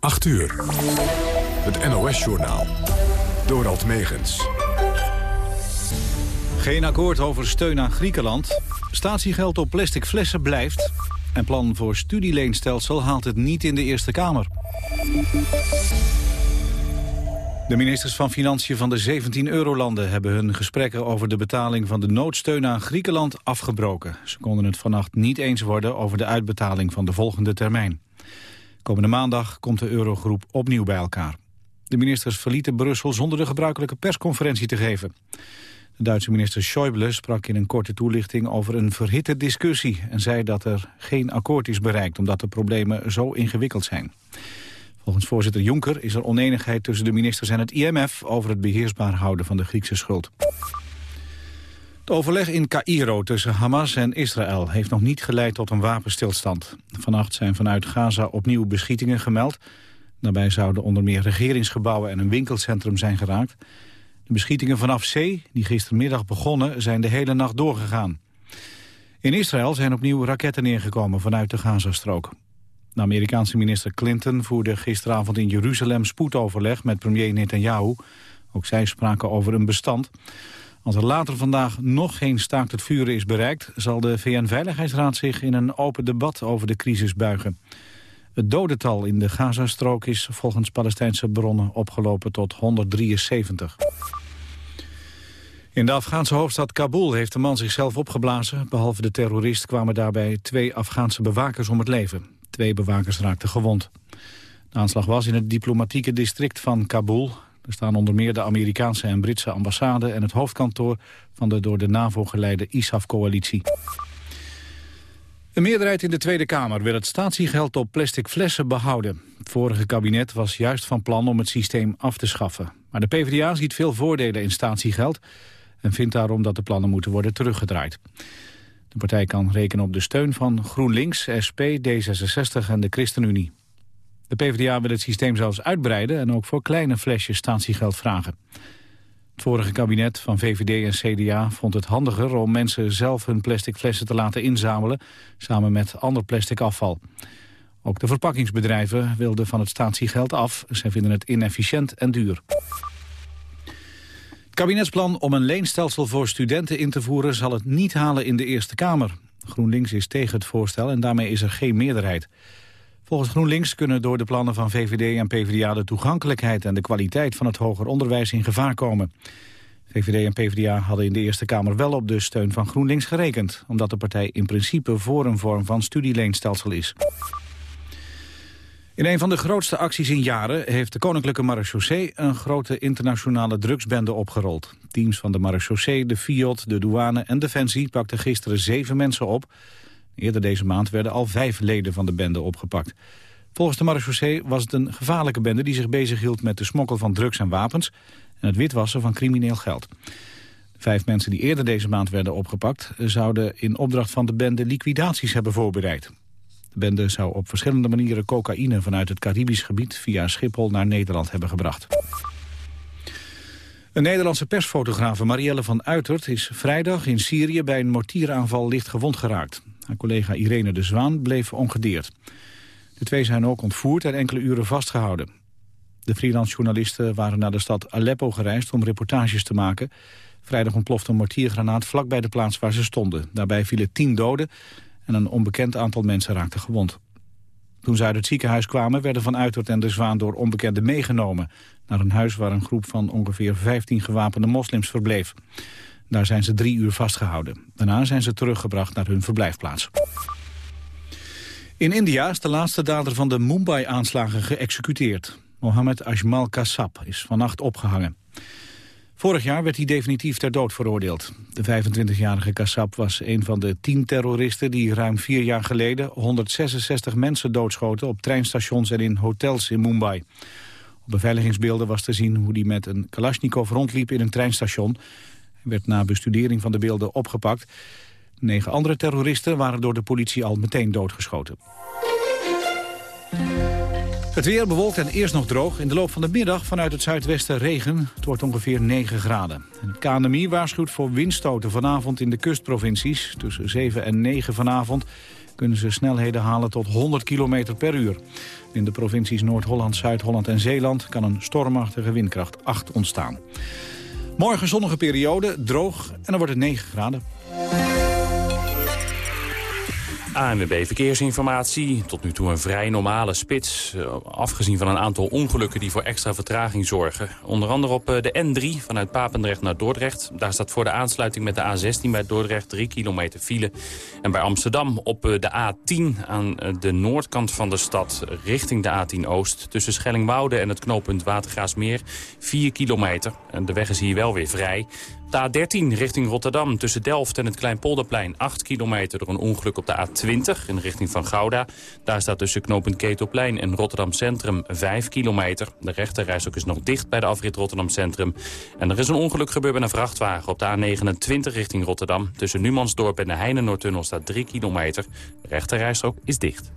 8 uur. Het NOS-journaal. Dorald Megens. Geen akkoord over steun aan Griekenland. Statiegeld op plastic flessen blijft. En plan voor studieleenstelsel haalt het niet in de Eerste Kamer. De ministers van Financiën van de 17 eurolanden hebben hun gesprekken over de betaling van de noodsteun aan Griekenland afgebroken. Ze konden het vannacht niet eens worden over de uitbetaling van de volgende termijn. Komende maandag komt de eurogroep opnieuw bij elkaar. De ministers verlieten Brussel zonder de gebruikelijke persconferentie te geven. De Duitse minister Schäuble sprak in een korte toelichting over een verhitte discussie... en zei dat er geen akkoord is bereikt omdat de problemen zo ingewikkeld zijn. Volgens voorzitter Juncker is er oneenigheid tussen de ministers en het IMF... over het beheersbaar houden van de Griekse schuld. Het overleg in Cairo tussen Hamas en Israël heeft nog niet geleid tot een wapenstilstand. Vannacht zijn vanuit Gaza opnieuw beschietingen gemeld. Daarbij zouden onder meer regeringsgebouwen en een winkelcentrum zijn geraakt. De beschietingen vanaf zee, die gistermiddag begonnen, zijn de hele nacht doorgegaan. In Israël zijn opnieuw raketten neergekomen vanuit de Gazastrook. De Amerikaanse minister Clinton voerde gisteravond in Jeruzalem spoedoverleg met premier Netanyahu. Ook zij spraken over een bestand. Als er later vandaag nog geen staakt het vuren is bereikt... zal de VN-veiligheidsraad zich in een open debat over de crisis buigen. Het dodental in de Gazastrook is volgens Palestijnse bronnen opgelopen tot 173. In de Afghaanse hoofdstad Kabul heeft de man zichzelf opgeblazen. Behalve de terrorist kwamen daarbij twee Afghaanse bewakers om het leven. Twee bewakers raakten gewond. De aanslag was in het diplomatieke district van Kabul. Er staan onder meer de Amerikaanse en Britse ambassade... en het hoofdkantoor van de door de NAVO geleide ISAF-coalitie. Een meerderheid in de Tweede Kamer wil het statiegeld op plastic flessen behouden. Het vorige kabinet was juist van plan om het systeem af te schaffen. Maar de PvdA ziet veel voordelen in statiegeld... en vindt daarom dat de plannen moeten worden teruggedraaid. De partij kan rekenen op de steun van GroenLinks, SP, D66 en de ChristenUnie. De PvdA wil het systeem zelfs uitbreiden en ook voor kleine flesjes statiegeld vragen. Het vorige kabinet van VVD en CDA vond het handiger om mensen zelf hun plastic flessen te laten inzamelen, samen met ander plastic afval. Ook de verpakkingsbedrijven wilden van het statiegeld af. Zij vinden het inefficiënt en duur. Het kabinetsplan om een leenstelsel voor studenten in te voeren zal het niet halen in de Eerste Kamer. GroenLinks is tegen het voorstel en daarmee is er geen meerderheid. Volgens GroenLinks kunnen door de plannen van VVD en PvdA... de toegankelijkheid en de kwaliteit van het hoger onderwijs in gevaar komen. VVD en PvdA hadden in de Eerste Kamer wel op de steun van GroenLinks gerekend... omdat de partij in principe voor een vorm van studieleenstelsel is. In een van de grootste acties in jaren heeft de Koninklijke Marechaussee... een grote internationale drugsbende opgerold. Teams van de Marechaussee, de FIOD, de douane en Defensie... pakten gisteren zeven mensen op... Eerder deze maand werden al vijf leden van de bende opgepakt. Volgens de marechaussee was het een gevaarlijke bende... die zich bezighield met de smokkel van drugs en wapens... en het witwassen van crimineel geld. De vijf mensen die eerder deze maand werden opgepakt... zouden in opdracht van de bende liquidaties hebben voorbereid. De bende zou op verschillende manieren cocaïne vanuit het Caribisch gebied... via Schiphol naar Nederland hebben gebracht. Een Nederlandse persfotografe Marielle van Uitert is vrijdag in Syrië bij een mortieraanval licht gewond geraakt. Haar collega Irene de Zwaan bleef ongedeerd. De twee zijn ook ontvoerd en enkele uren vastgehouden. De freelance journalisten waren naar de stad Aleppo gereisd om reportages te maken. Vrijdag ontplofte een mortiergranaat vlak bij de plaats waar ze stonden. Daarbij vielen tien doden en een onbekend aantal mensen raakten gewond. Toen ze uit het ziekenhuis kwamen werden Van Uitert en de Zwaan door onbekenden meegenomen... naar een huis waar een groep van ongeveer 15 gewapende moslims verbleef. Daar zijn ze drie uur vastgehouden. Daarna zijn ze teruggebracht naar hun verblijfplaats. In India is de laatste dader van de Mumbai-aanslagen geëxecuteerd. Mohammed Ajmal Kassab is vannacht opgehangen. Vorig jaar werd hij definitief ter dood veroordeeld. De 25-jarige Kassab was een van de tien terroristen... die ruim vier jaar geleden 166 mensen doodschoten... op treinstations en in hotels in Mumbai. Op beveiligingsbeelden was te zien hoe hij met een Kalashnikov rondliep in een treinstation werd na bestudering van de beelden opgepakt. Negen andere terroristen waren door de politie al meteen doodgeschoten. Het weer bewolkt en eerst nog droog. In de loop van de middag vanuit het zuidwesten regen. Het wordt ongeveer 9 graden. Het KNMI waarschuwt voor windstoten vanavond in de kustprovincies. Tussen 7 en 9 vanavond. kunnen ze snelheden halen tot 100 km per uur. In de provincies Noord-Holland, Zuid-Holland en Zeeland... kan een stormachtige windkracht 8 ontstaan. Morgen zonnige periode, droog en dan wordt het 9 graden. ANWB Verkeersinformatie. Tot nu toe een vrij normale spits. Eh, afgezien van een aantal ongelukken die voor extra vertraging zorgen. Onder andere op eh, de N3 vanuit Papendrecht naar Dordrecht. Daar staat voor de aansluiting met de A16 bij Dordrecht 3 kilometer file. En bij Amsterdam op eh, de A10 aan de noordkant van de stad richting de A10 Oost. Tussen Schellingwoude en het knooppunt Watergraasmeer 4 kilometer. En de weg is hier wel weer vrij. De A13 richting Rotterdam tussen Delft en het Kleinpolderplein 8 kilometer door een ongeluk op de A20 in richting van Gouda. Daar staat tussen knooppunt Ketelplein en Rotterdam Centrum 5 kilometer. De rechterreis ook is nog dicht bij de afrit Rotterdam Centrum. En er is een ongeluk gebeurd met een vrachtwagen op de A29 richting Rotterdam. Tussen Numansdorp en de Heinenoordtunnel staat 3 kilometer. De rechterrijstrook is dicht.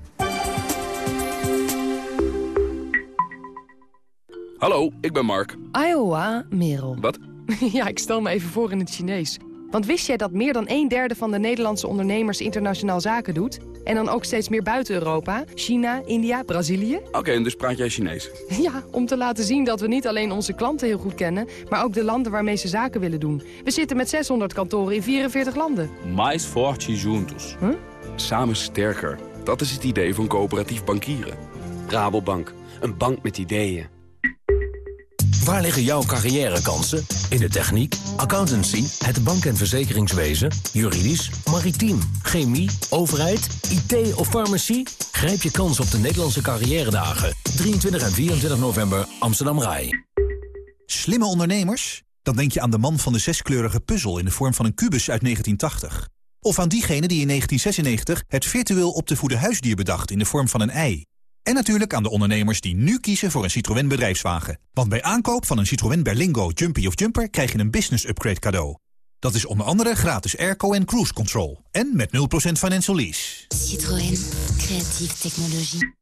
Hallo, ik ben Mark. Iowa, Merel. Wat? ja, ik stel me even voor in het Chinees. Want wist jij dat meer dan een derde van de Nederlandse ondernemers internationaal zaken doet? En dan ook steeds meer buiten Europa? China, India, Brazilië? Oké, en dus praat jij Chinees? Ja, om te laten zien dat we niet alleen onze klanten heel goed kennen... maar ook de landen waarmee ze zaken willen doen. We zitten met 600 kantoren in 44 landen. Mais forte juntos. Huh? Samen sterker. Dat is het idee van coöperatief bankieren. Rabobank, een bank met ideeën. Waar liggen jouw carrièrekansen? In de techniek, accountancy, het bank- en verzekeringswezen, juridisch, maritiem, chemie, overheid, IT of farmacie? Grijp je kans op de Nederlandse carrière 23 en 24 november Amsterdam Rai. Slimme ondernemers? Dan denk je aan de man van de zeskleurige puzzel in de vorm van een kubus uit 1980. Of aan diegene die in 1996 het virtueel op te voeden huisdier bedacht in de vorm van een ei. En natuurlijk aan de ondernemers die nu kiezen voor een Citroën bedrijfswagen. Want bij aankoop van een Citroën Berlingo, Jumpy of Jumper... krijg je een business upgrade cadeau. Dat is onder andere gratis airco en cruise control. En met 0% financial lease. Citroën. Creatieve technologie.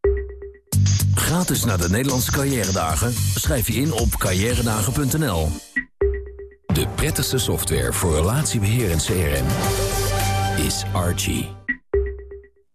Gratis naar de Nederlandse carrière Schrijf je in op carrièredagen.nl. De prettigste software voor relatiebeheer en CRM is Archie.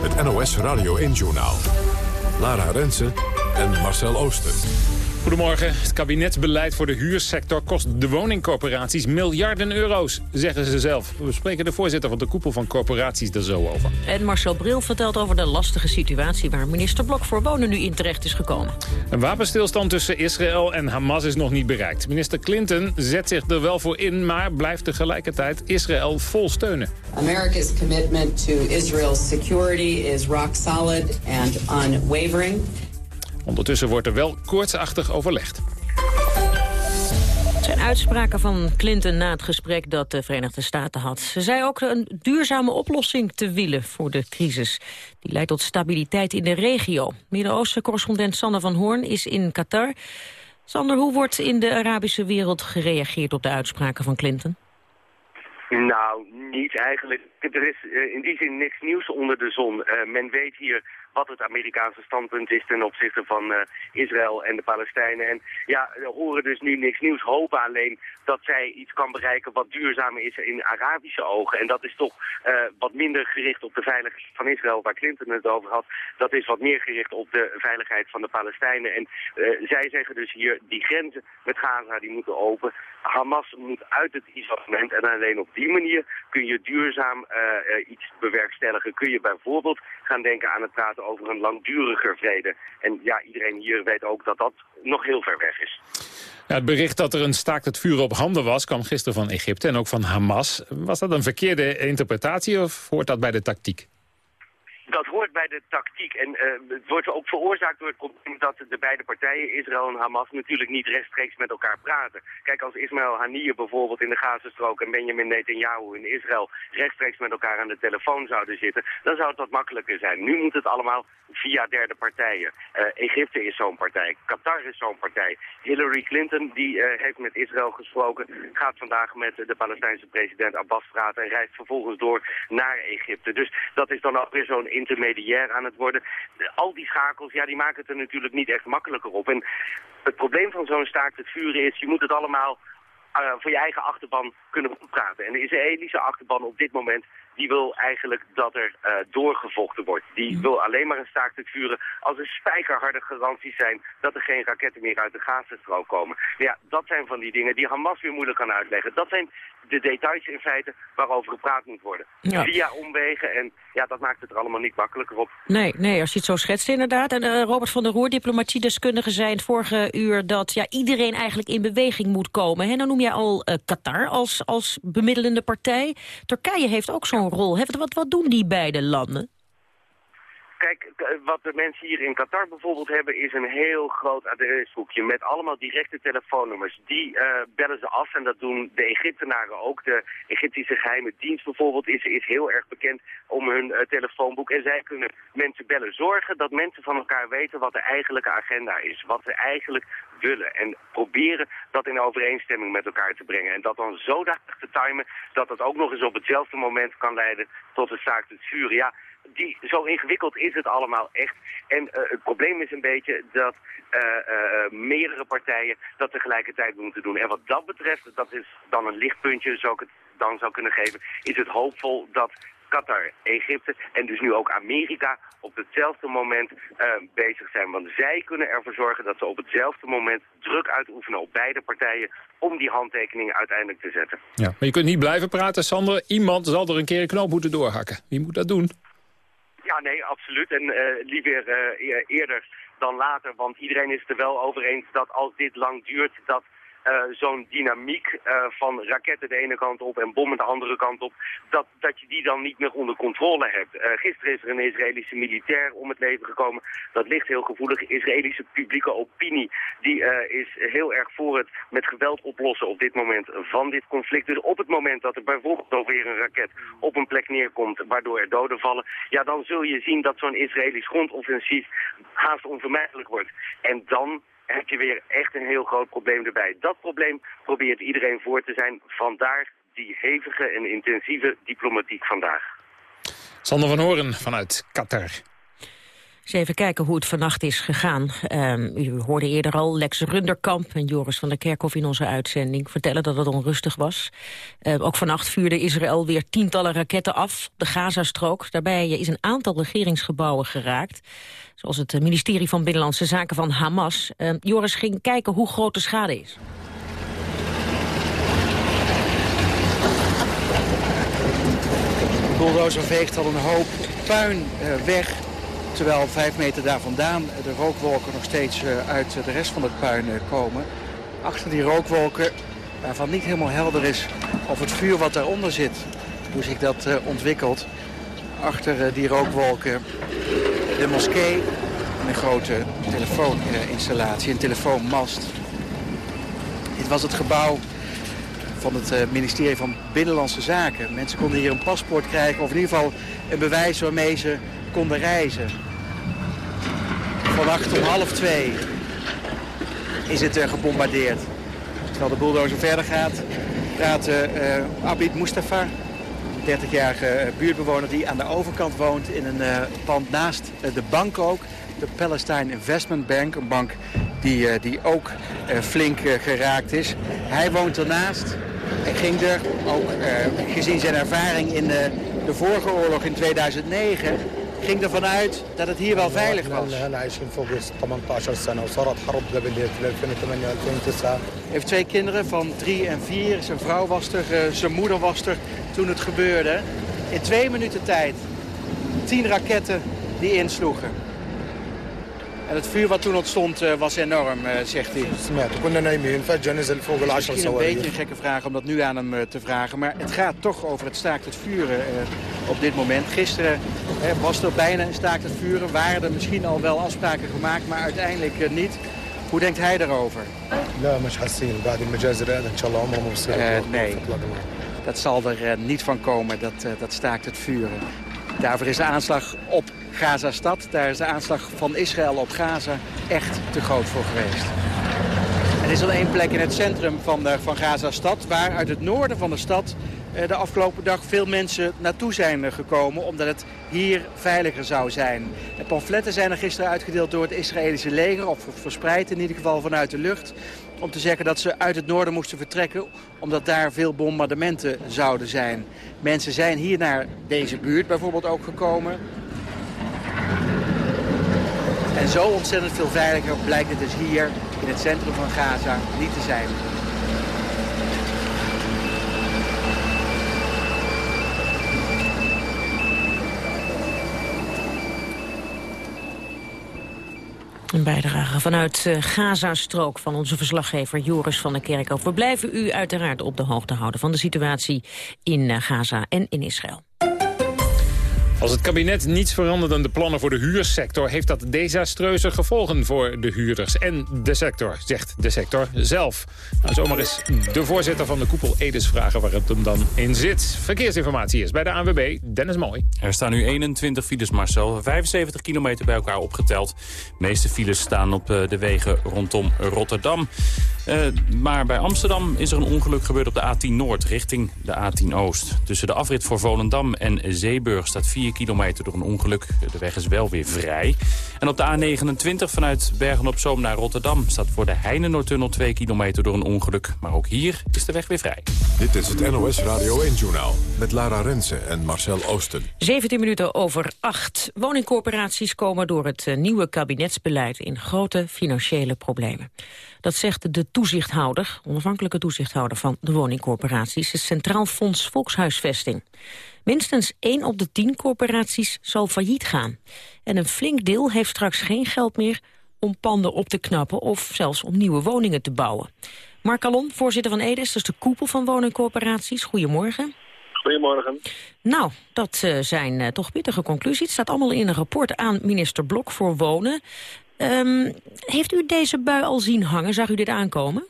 Het NOS Radio 1-journaal. Lara Rensen en Marcel Ooster. Goedemorgen. Het kabinetsbeleid voor de huursector kost de woningcorporaties miljarden euro's, zeggen ze zelf. We spreken de voorzitter van de koepel van corporaties er zo over. En Marcel Bril vertelt over de lastige situatie waar minister Blok voor Wonen nu in terecht is gekomen. Een wapenstilstand tussen Israël en Hamas is nog niet bereikt. Minister Clinton zet zich er wel voor in, maar blijft tegelijkertijd Israël vol steunen. America's commitment to Israel's security is rock solid and unwavering. Ondertussen wordt er wel koortsachtig overlegd. Het zijn uitspraken van Clinton na het gesprek dat de Verenigde Staten had. Ze zei ook een duurzame oplossing te willen voor de crisis. Die leidt tot stabiliteit in de regio. Midden-Oosten-correspondent Sander van Hoorn is in Qatar. Sander, hoe wordt in de Arabische wereld gereageerd op de uitspraken van Clinton? Nou, niet eigenlijk. Er is uh, in die zin niks nieuws onder de zon. Uh, men weet hier wat het Amerikaanse standpunt is ten opzichte van uh, Israël en de Palestijnen. En ja, we horen dus nu niks nieuws. Hopen alleen dat zij iets kan bereiken wat duurzamer is in Arabische ogen. En dat is toch wat minder gericht op de veiligheid van Israël, waar Clinton het over had. Dat is wat meer gericht op de veiligheid van de Palestijnen. En zij zeggen dus hier, die grenzen met Gaza die moeten open. Hamas moet uit het isolement en alleen op die manier kun je duurzaam iets bewerkstelligen. Kun je bijvoorbeeld gaan denken aan het praten over een langduriger vrede. En ja, iedereen hier weet ook dat dat nog heel ver weg is. Ja, het bericht dat er een staakt het vuur op handen was... kwam gisteren van Egypte en ook van Hamas. Was dat een verkeerde interpretatie of hoort dat bij de tactiek? De tactiek. En het wordt ook veroorzaakt door het probleem dat de beide partijen, Israël en Hamas, natuurlijk niet rechtstreeks met elkaar praten. Kijk, als Ismaël Haniyeh bijvoorbeeld in de Gazastrook en Benjamin Netanyahu in Israël rechtstreeks met elkaar aan de telefoon zouden zitten, dan zou het wat makkelijker zijn. Nu moet het allemaal via derde partijen. Egypte is zo'n partij, Qatar is zo'n partij. Hillary Clinton, die heeft met Israël gesproken, gaat vandaag met de Palestijnse president Abbas praten en reist vervolgens door naar Egypte. Dus dat is dan ook weer zo'n intermediair aan het worden. Al die schakels, ja, die maken het er natuurlijk niet echt makkelijker op. En het probleem van zo'n staakt het vuren is, je moet het allemaal uh, voor je eigen achterban kunnen praten. En de Israëlische achterban op dit moment die wil eigenlijk dat er uh, doorgevochten wordt. Die Mhm. wil alleen maar een staakt het vuren als er spijkerharde garanties zijn dat er geen raketten meer uit de Gazastrook komen. Ja, dat zijn van die dingen die Hamas weer moeilijk kan uitleggen. Dat zijn de details in feite waarover gepraat moet worden. Ja. Via omwegen en ja, dat maakt het er allemaal niet makkelijker op. Nee, nee, als je het zo schetst inderdaad. En eh, Robert van der Roer, diplomatiedeskundige, zei het vorige uur... dat ja, iedereen eigenlijk in beweging moet komen. Hè? Dan noem jij al eh, Qatar als, als bemiddelende partij. Turkije heeft ook zo'n rol. Hè? Wat, wat doen die beide landen? Kijk, wat de mensen hier in Qatar bijvoorbeeld hebben is een heel groot adresboekje met allemaal directe telefoonnummers. Die eh, bellen ze af en dat doen de Egyptenaren ook. De Egyptische geheime dienst bijvoorbeeld is, is heel erg bekend om hun eh, telefoonboek. En zij kunnen mensen bellen. Zorgen dat mensen van elkaar weten wat de eigenlijke agenda is. Wat ze eigenlijk willen. En proberen dat in overeenstemming met elkaar te brengen. En dat dan zodanig te timen dat dat ook nog eens op hetzelfde moment kan leiden tot een staakt het vuren. Ja, die, zo ingewikkeld is het allemaal echt. En eh, het probleem is een beetje dat eh, eh, meerdere partijen dat tegelijkertijd moeten doen. En wat dat betreft, dat is dan een lichtpuntje, zou ik het dan zou kunnen geven, is het hoopvol dat Qatar, Egypte en dus nu ook Amerika op hetzelfde moment bezig zijn. Want zij kunnen ervoor zorgen dat ze op hetzelfde moment druk uitoefenen op beide partijen om die handtekeningen uiteindelijk te zetten. Ja. Maar je kunt niet blijven praten, Sander. Iemand zal er een keer een knoop moeten doorhakken. Wie moet dat doen? Ja, nee, absoluut. En eh, liever eh, e- eerder dan later. Want iedereen is er wel over eens dat als dit lang duurt... dat zo'n dynamiek eh, van raketten de ene kant op en bommen de andere kant op... dat, dat je die dan niet meer onder controle hebt. Eh, gisteren is er een Israëlische militair om het leven gekomen. Dat ligt heel gevoelig. Israëlische publieke opinie die eh, is heel erg voor het met geweld oplossen op dit moment van dit conflict. Dus op het moment dat er bijvoorbeeld ook weer een raket op een plek neerkomt waardoor er doden vallen... ja, dan zul je zien dat zo'n Israëlisch grondoffensief haast onvermijdelijk wordt. En dan heb je weer echt een heel groot probleem erbij. Dat probleem probeert iedereen voor te zijn. Vandaar die hevige en intensieve diplomatiek vandaag. Sander van Horen vanuit Qatar. Even kijken hoe het vannacht is gegaan. Ehm, u hoorde eerder al Lex Runderkamp en Joris van der Kerkhof in onze uitzending vertellen dat het onrustig was. Ehm, ook vannacht vuurde Israël weer tientallen raketten af, de Gazastrook. Daarbij is een aantal regeringsgebouwen geraakt. Zoals het ministerie van Binnenlandse Zaken van Hamas. Ehm, Joris ging kijken hoe groot de schade is. De bulldozer veegt al een hoop puin eh, weg. Terwijl vijf meter daar vandaan de rookwolken nog steeds eh, uit de rest van het puin eh, komen. Achter die rookwolken, waarvan niet helemaal helder is of het vuur wat daaronder zit, hoe zich dat eh, ontwikkelt. Achter die rookwolken de moskee en een grote telefooninstallatie, een telefoonmast. Dit was het gebouw van het ministerie van Binnenlandse Zaken. Mensen konden hier een paspoort krijgen of in ieder geval een bewijs waarmee ze konden reizen. Vannacht om half twee is het eh, gebombardeerd. Terwijl de bulldozer verder gaat, praat eh, Abid Mustafa, een 30-jarige eh, buurtbewoner die aan de overkant woont in een pand naast de bank ook. De Palestine Investment Bank, een bank die, die ook flink geraakt is. Hij woont ernaast. Hij ging er, ook gezien zijn ervaring in de vorige oorlog in 2009, ging ervan uit dat het hier wel veilig was. Hij heeft twee kinderen van drie en vier. Zijn vrouw was er, zijn moeder was er toen het gebeurde. In twee minuten tijd tien raketten die insloegen. En het vuur wat toen ontstond uh, was enorm, uh, zegt hij. Misschien een beetje een gekke vraag om dat nu aan hem uh, te vragen. Maar het gaat toch over het staakt het vuren op dit moment. Gisteren was er bijna een staakt het vuren. Waren er misschien al wel afspraken gemaakt, maar uiteindelijk niet. Hoe denkt hij daarover? nee, dat zal er niet van komen, dat, dat staakt het vuren. Daarvoor is de aanslag op Gaza-stad. Daar is de aanslag van Israël op Gaza echt te groot voor geweest. Er is al één plek in het centrum van, van Gaza-stad... waar uit het noorden van de stad eh, de afgelopen dag veel mensen naartoe zijn gekomen... omdat het hier veiliger zou zijn. De pamfletten zijn er gisteren uitgedeeld door het Israëlische leger... of verspreid in ieder geval vanuit de lucht... om te zeggen dat ze uit het noorden moesten vertrekken... omdat daar veel bombardementen zouden zijn. Mensen zijn hier naar deze buurt bijvoorbeeld ook gekomen... En zo ontzettend veel veiliger blijkt het dus hier in het centrum van Gaza niet te zijn. Een bijdrage vanuit uh, Gaza-strook van onze verslaggever Joris van der Kerkhoff. We blijven u uiteraard op de hoogte houden van de situatie in uh, Gaza en in Israël. Als het kabinet niets verandert aan de plannen voor de huursector... heeft dat desastreuze gevolgen voor de huurders en de sector, zegt de sector zelf. Nou, zomaar eens de voorzitter van de koepel Edes vragen waar het hem dan in zit. Verkeersinformatie is bij de ANWB, Dennis Mooi. Er staan nu 21 files, Marcel, 75 kilometer bij elkaar opgeteld. De meeste files staan op eh, de wegen rondom Rotterdam. Uh, maar bij Amsterdam is er een ongeluk gebeurd op de A10 Noord richting de A10 Oost. Tussen de afrit voor Volendam en Zeeburg staat 4 kilometer door een ongeluk. De weg is wel weer vrij. En op de A29 vanuit Bergen-op-Zoom naar Rotterdam... staat voor de Heinenoordtunnel 2 kilometer door een ongeluk. Maar ook hier is de weg weer vrij. Dit is het NOS Radio 1-journaal met Lara Rensen en Marcel Oosten. 17 minuten over 8. Woningcorporaties komen door het eh, nieuwe kabinetsbeleid... in grote financiële problemen. Dat zegt de toezichthouder, onafhankelijke toezichthouder van de woningcorporaties... het Centraal Fonds Volkshuisvesting. Minstens 1 op de 10 corporaties zal failliet gaan. En een flink deel heeft straks geen geld meer om panden op te knappen... of zelfs om nieuwe woningen te bouwen. Mark Calon, voorzitter van EDES, dus de koepel van woningcorporaties. Goedemorgen. Goedemorgen. Nou, dat uh, zijn uh, toch pittige conclusies. Het staat allemaal in een rapport aan minister Blok voor Wonen. Um, heeft u deze bui al zien hangen? Zag u dit aankomen?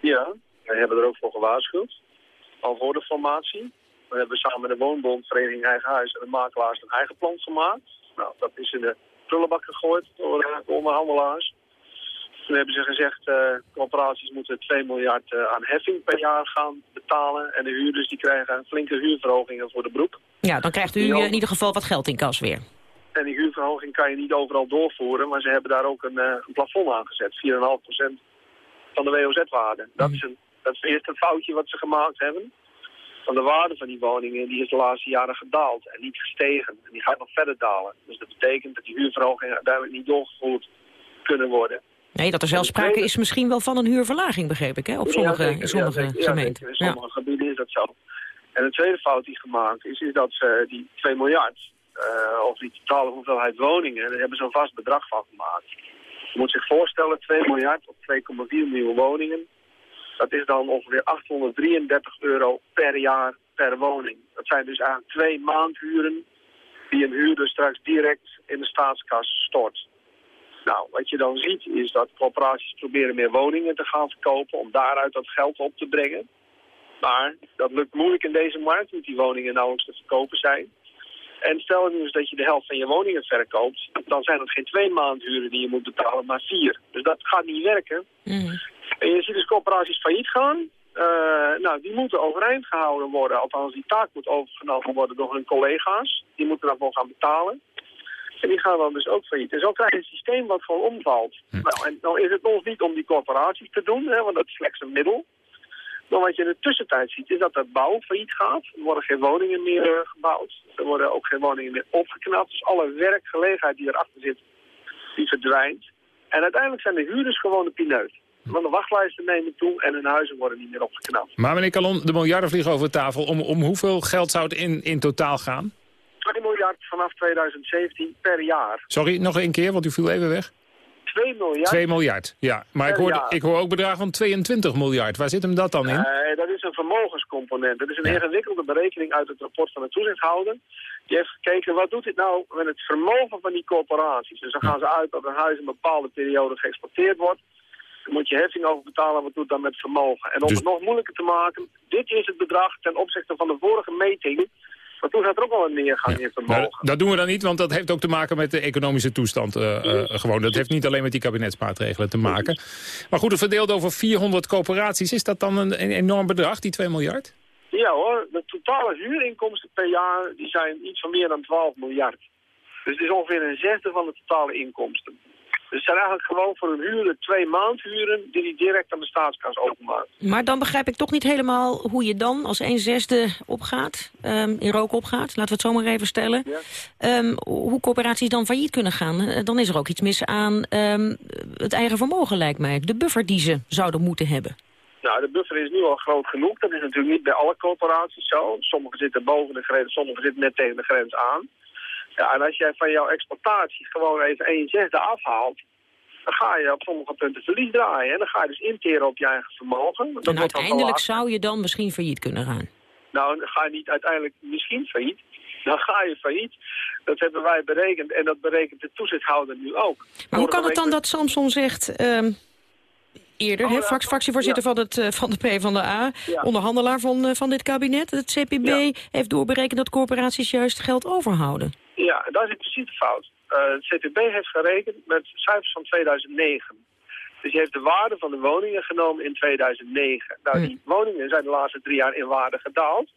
Ja, wij hebben er ook voor gewaarschuwd. Al voor de formatie. We hebben samen met de Woonbond, Vereniging Eigen Huis en de makelaars een eigen plan gemaakt. Nou, dat is in de prullenbak gegooid door de onderhandelaars. Toen hebben ze gezegd, uh, corporaties moeten 2 miljard uh, aan heffing per jaar gaan betalen. En de huurders die krijgen flinke huurverhogingen voor de broek. Ja, dan krijgt u in ieder geval wat geld in kas weer. En die huurverhoging kan je niet overal doorvoeren, maar ze hebben daar ook een, uh, een plafond aan gezet. 4,5% van de WOZ-waarde. Dat, is een, dat is het eerste foutje wat ze gemaakt hebben van de waarde van die woningen, die is de laatste jaren gedaald en niet gestegen. En die gaat nog verder dalen. Dus dat betekent dat die huurverhogingen uiteindelijk niet doorgevoerd kunnen worden. Nee, dat er zelfs sprake is misschien wel van een huurverlaging, begreep ik, hè? Op sommige, sommige ja, gemeenten. in sommige gebieden is dat zo. En de tweede fout die gemaakt is, is dat ze die 2 miljard, uh, of die totale hoeveelheid woningen, daar hebben ze een vast bedrag van gemaakt. Je moet zich voorstellen, 2 miljard op 2,4 miljoen woningen. Dat is dan ongeveer 833 euro per jaar per woning. Dat zijn dus eigenlijk twee maandhuren die een huurder straks direct in de staatskas stort. Nou, wat je dan ziet is dat corporaties proberen meer woningen te gaan verkopen om daaruit dat geld op te brengen. Maar dat lukt moeilijk in deze markt, omdat die woningen nauwelijks te verkopen zijn. En stel nu eens dat je de helft van je woningen verkoopt, dan zijn het geen twee maandhuren die je moet betalen, maar vier. Dus dat gaat niet werken. Mm. En je ziet dus corporaties failliet gaan. Uh, nou, die moeten overeind gehouden worden. Althans, die taak moet overgenomen worden door hun collega's. Die moeten daarvoor gaan betalen. En die gaan dan dus ook failliet. En zo krijg je een systeem wat gewoon omvalt. Hm. Nou, en dan is het ons niet om die corporaties te doen, hè, want dat is slechts een middel. Maar wat je in de tussentijd ziet, is dat de bouw failliet gaat. Er worden geen woningen meer uh, gebouwd. Er worden ook geen woningen meer opgeknapt. Dus alle werkgelegenheid die erachter zit, die verdwijnt. En uiteindelijk zijn de huurders gewoon de pineut. Want de wachtlijsten nemen toe en hun huizen worden niet meer opgeknapt. Maar meneer Calon, de miljarden vliegen over tafel. Om, om hoeveel geld zou het in, in totaal gaan? 20 miljard vanaf 2017 per jaar. Sorry, nog een keer, want u viel even weg. 2 miljard. 2 miljard, ja. Maar ik Per hoor, ik hoor ook bedragen van 22 miljard. Waar zit hem dat dan in? Nee, dat is een vermogenscomponent. Dat is een Ja. ingewikkelde berekening uit het rapport van de toezichthouder. Die heeft gekeken, wat doet dit nou met het vermogen van die corporaties? Dus dan gaan ze uit dat een huis een bepaalde periode geëxporteerd wordt. Dan moet je heffing over betalen, wat doet dat met vermogen? En om Dus- het nog moeilijker te maken, dit is het bedrag ten opzichte van de vorige meting. Maar toen zat er ook al een neergang in vermogen. Nou, dat doen we dan niet, want dat heeft ook te maken met de economische toestand. eh, eh, gewoon. Dat heeft niet alleen met die kabinetsmaatregelen te maken. Maar goed, het verdeeld over 400 coöperaties. Is dat dan een, een enorm bedrag, die 2 miljard? Ja hoor, de totale huurinkomsten per jaar die zijn iets van meer dan 12 miljard. Dus het is ongeveer een zesde van de totale inkomsten. Dus het zijn eigenlijk gewoon voor een huurder twee maandhuren die die direct aan de staatskas openmaakt. Maar dan begrijp ik toch niet helemaal hoe je dan als een zesde opgaat, ehm, in rook opgaat. Laten we het zo maar even stellen. Ehm, hoe corporaties dan failliet kunnen gaan. Eh, Dan is er ook iets mis aan ehm, het eigen vermogen, lijkt mij. De buffer die ze zouden moeten hebben. Nou, de buffer is nu al groot genoeg. Dat is natuurlijk niet bij alle corporaties zo. Sommigen zitten boven de grens, sommigen zitten net tegen de grens aan. Ja, en als jij van jouw exploitatie gewoon even een zesde afhaalt... dan ga je op sommige punten verlies draaien. En dan ga je dus interen op je eigen vermogen. Dat en dan uiteindelijk zou je dan misschien failliet kunnen gaan. Nou, dan ga je niet uiteindelijk misschien failliet. Dan ga je failliet. Dat hebben wij berekend en dat berekent de toezichthouder nu ook. Maar hoe kan het dan dat Samson zegt... ehm, eerder, Oh, hè, ja. fractievoorzitter van, het, eh, van de PvdA... Ja. onderhandelaar van, eh, van dit kabinet, het CPB... heeft doorberekend dat corporaties juist geld overhouden. Ja, dat is precies de fout. Eh, het CTB heeft gerekend met cijfers van 2009. Dus je heeft de waarde van de woningen genomen in 2009. Nou, die woningen zijn de laatste drie jaar in waarde gedaald.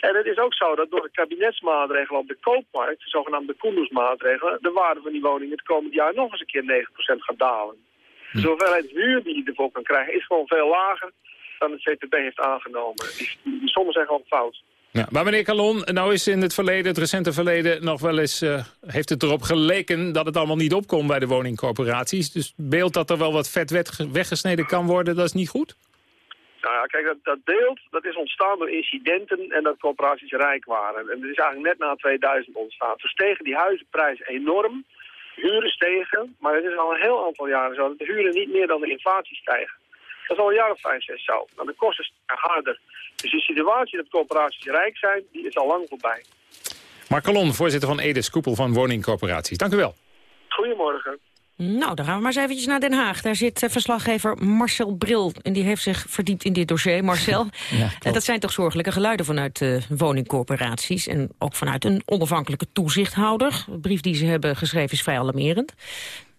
En het is ook zo dat door de kabinetsmaatregelen op de koopmarkt, de zogenaamde Koendersmaatregelen, de waarde van die woningen het komend jaar nog eens een keer 9% gaat dalen. Dus de hoeveelheid huur die je ervoor kan krijgen is gewoon veel lager dan het CTB heeft aangenomen. Die, die sommen zijn gewoon fout. Maar meneer Calon, nou is in het verleden, het recente verleden... nog wel eens, eh, heeft het erop geleken dat het allemaal niet opkomt bij de woningcorporaties. Dus beeld dat er wel wat vet weggesneden kan worden, dat is niet goed? Nou ja, kijk, dat, beeld dat is ontstaan door incidenten en dat corporaties rijk waren. En dat is eigenlijk net na 2000 ontstaan. Toen stegen die huizenprijzen enorm, huren stegen, maar het is al een heel aantal jaren zo dat de huren niet meer dan de inflatie stijgen. Dat is al een jaar of vijf, zes zo. Nou, de kosten stijgen harder. Dus die situatie dat corporaties rijk zijn, die is al lang voorbij. Mark Calon, voorzitter van Edes, koepel van woningcorporaties. Dank u wel. Goedemorgen. Nou, dan gaan we maar eens eventjes naar Den Haag. Daar zit eh, verslaggever Marcel Bril. En die heeft zich verdiept in dit dossier. Marcel, en dat zijn toch zorgelijke geluiden vanuit de woningcorporaties... en ook vanuit een onafhankelijke toezichthouder. De brief die ze hebben geschreven is vrij alarmerend.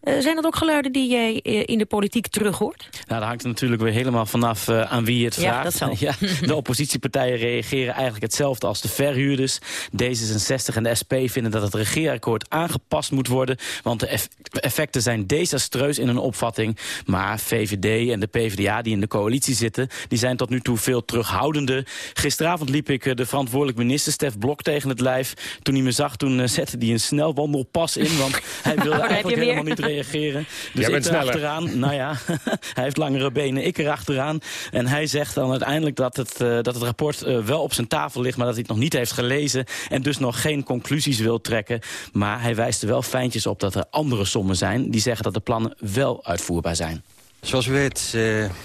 Eh, zijn dat ook geluiden die jij eh, in de politiek terug hoort? Nou, daar hangt er natuurlijk weer helemaal vanaf eh, aan wie je het Ja, vraagt. dat zal. Ja, de oppositiepartijen reageren eigenlijk hetzelfde als de verhuurders. D66 en de SP vinden dat het regeerakkoord aangepast moet worden. Want de eff- effecten zijn desastreus in hun opvatting. Maar VVD en de PvdA die in de coalitie zitten... die zijn tot nu toe veel terughoudender. Gisteravond liep ik de verantwoordelijk minister Stef Blok tegen het lijf. Toen hij me zag, toen zette hij een snelwandelpas in. Want hij wilde eigenlijk helemaal niet reageren. Dus Jij bent ik sneller. erachteraan. Nou ja, hij heeft langere benen, ik erachteraan. En hij zegt dan uiteindelijk dat het, eh, dat het rapport eh, wel op zijn tafel ligt... maar dat hij het nog niet heeft gelezen en dus nog geen conclusies wil trekken. Maar hij wijst er wel fijntjes op dat er andere sommen zijn... die zeggen dat de plannen wel uitvoerbaar zijn. Zoals u weet eh,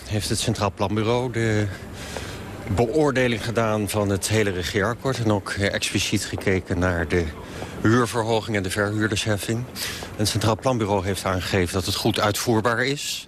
heeft het Centraal Planbureau de beoordeling gedaan van het hele regeerakkoord... en ook expliciet gekeken naar de huurverhoging en de verhuurdersheffing. Het Centraal Planbureau heeft aangegeven dat het goed uitvoerbaar is.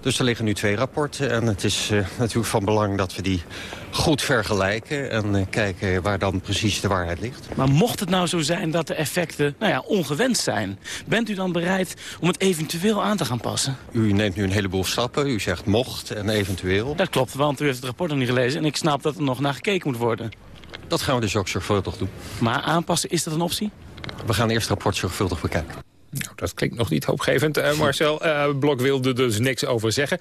Dus er liggen nu twee rapporten en het is eh, natuurlijk van belang dat we die goed vergelijken... en eh, kijken waar dan precies de waarheid ligt. Maar mocht het nou zo zijn dat de effecten nou ja, ongewenst zijn... bent u dan bereid om het eventueel aan te gaan passen? U neemt nu een heleboel stappen. U zegt mocht en eventueel. Dat klopt, want u heeft het rapport nog niet gelezen... en ik snap dat er nog naar gekeken moet worden. Dat gaan we dus ook zorgvuldig doen. Maar aanpassen, is dat een optie? We gaan eerst het rapport zorgvuldig bekijken. Nou, dat klinkt nog niet hoopgevend, eh, Marcel. Eh, Blok wilde dus niks over zeggen.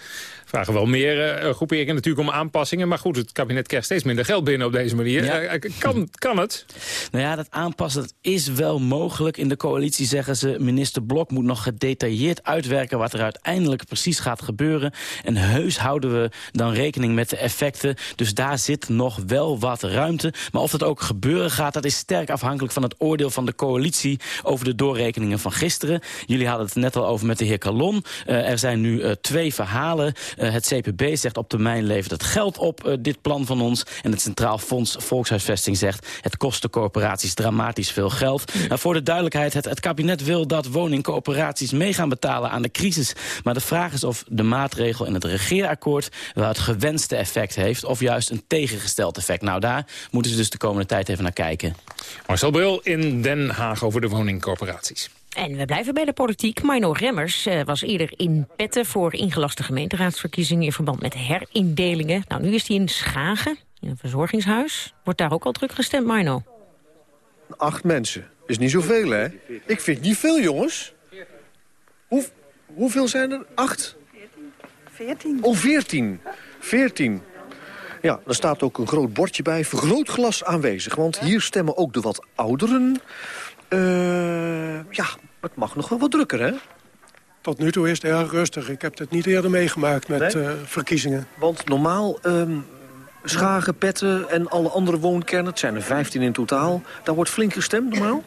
Vragen wel meer eh, groeperingen natuurlijk om aanpassingen. Maar goed, het kabinet krijgt steeds minder geld binnen op deze manier. Ja. Eh, kan, kan het? Nou ja, dat aanpassen dat is wel mogelijk. In de coalitie zeggen ze, minister Blok moet nog gedetailleerd uitwerken... wat er uiteindelijk precies gaat gebeuren. En heus houden we dan rekening met de effecten. Dus daar zit nog wel wat ruimte. Maar of dat ook gebeuren gaat, dat is sterk afhankelijk van het oordeel van de coalitie... over de doorrekeningen van gisteren. Jullie hadden het net al over met de heer Calon. er zijn nu twee verhalen. Het CPB zegt op termijn levert het geld op, dit plan van ons. En het Centraal Fonds Volkshuisvesting zegt... het kost de corporaties dramatisch veel geld. Nou, voor de duidelijkheid, het, het kabinet wil dat woningcoöperaties mee gaan betalen aan de crisis. Maar de vraag is of de maatregel in het regeerakkoord... wel het gewenste effect heeft of juist een tegengesteld effect. Nou, daar moeten ze dus de komende tijd even naar kijken. Marcel Bril in Den Haag over de woningcorporaties. En we blijven bij de politiek. Mino Remmers uh, was eerder in petten voor ingelaste gemeenteraadsverkiezingen... in verband met herindelingen. Nou, nu is hij in Schagen, in een verzorgingshuis. Wordt daar ook al druk gestemd, Mino? Acht mensen. Is niet zoveel, hè? Ik vind niet veel, jongens. Hoe, hoeveel zijn er? Acht? Veertien. Oh, veertien. Veertien. Ja, er staat ook een groot bordje bij. Vergrootglas aanwezig. Want hier stemmen ook de wat ouderen. Uh, ja, het mag nog wel wat drukker, hè? Tot nu toe is het erg rustig. Ik heb het niet eerder meegemaakt met nee? uh, verkiezingen. Want normaal, um, Schagen, Petten en alle andere woonkernen... het zijn er 15 in totaal, daar wordt flink gestemd normaal?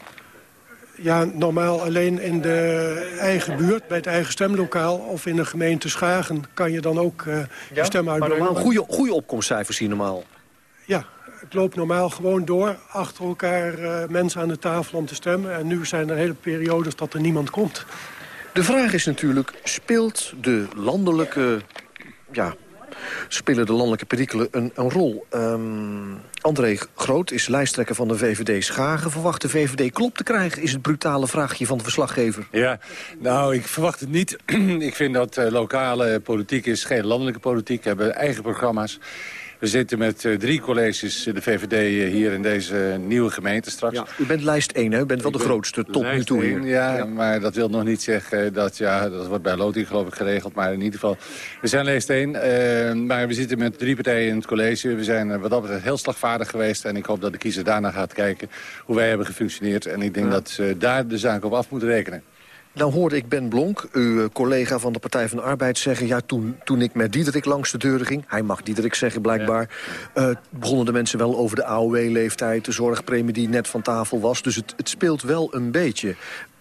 Ja, normaal alleen in de eigen buurt, bij het eigen stemlokaal... of in de gemeente Schagen kan je dan ook uh, ja, je stem uitbrengen. Maar normaal goede, goede opkomstcijfers hier normaal? Ja, het loopt normaal gewoon door, achter elkaar uh, mensen aan de tafel om te stemmen. En nu zijn er hele periodes dat er niemand komt. De vraag is natuurlijk, speelt de landelijke... Ja, spelen de landelijke perikelen een, een rol? Um, André Groot is lijsttrekker van de VVD Schagen. Verwacht de VVD klop te krijgen, is het brutale vraagje van de verslaggever. Ja, nou, ik verwacht het niet. ik vind dat uh, lokale politiek is geen landelijke politiek. We hebben eigen programma's. We zitten met uh, drie colleges, de VVD, uh, hier in deze nieuwe gemeente straks. Ja, u bent lijst 1, hè? U bent wel de grootste tot nu toe hier. Ja, ja, maar dat wil nog niet zeggen dat... Ja, dat wordt bij loting geloof ik geregeld. Maar in ieder geval, we zijn lijst 1. Uh, maar we zitten met drie partijen in het college. We zijn wat dat betreft heel slagvaardig geweest. En ik hoop dat de kiezer daarna gaat kijken hoe wij hebben gefunctioneerd. En ik denk ja. dat ze daar de zaak op af moeten rekenen. Nou hoorde ik Ben Blonk, uw collega van de Partij van de Arbeid, zeggen... ja, toen, toen ik met Diederik langs de deuren ging... hij mag Diederik zeggen blijkbaar... Ja. Uh, begonnen de mensen wel over de AOW-leeftijd... de zorgpremie die net van tafel was. Dus het, het speelt wel een beetje.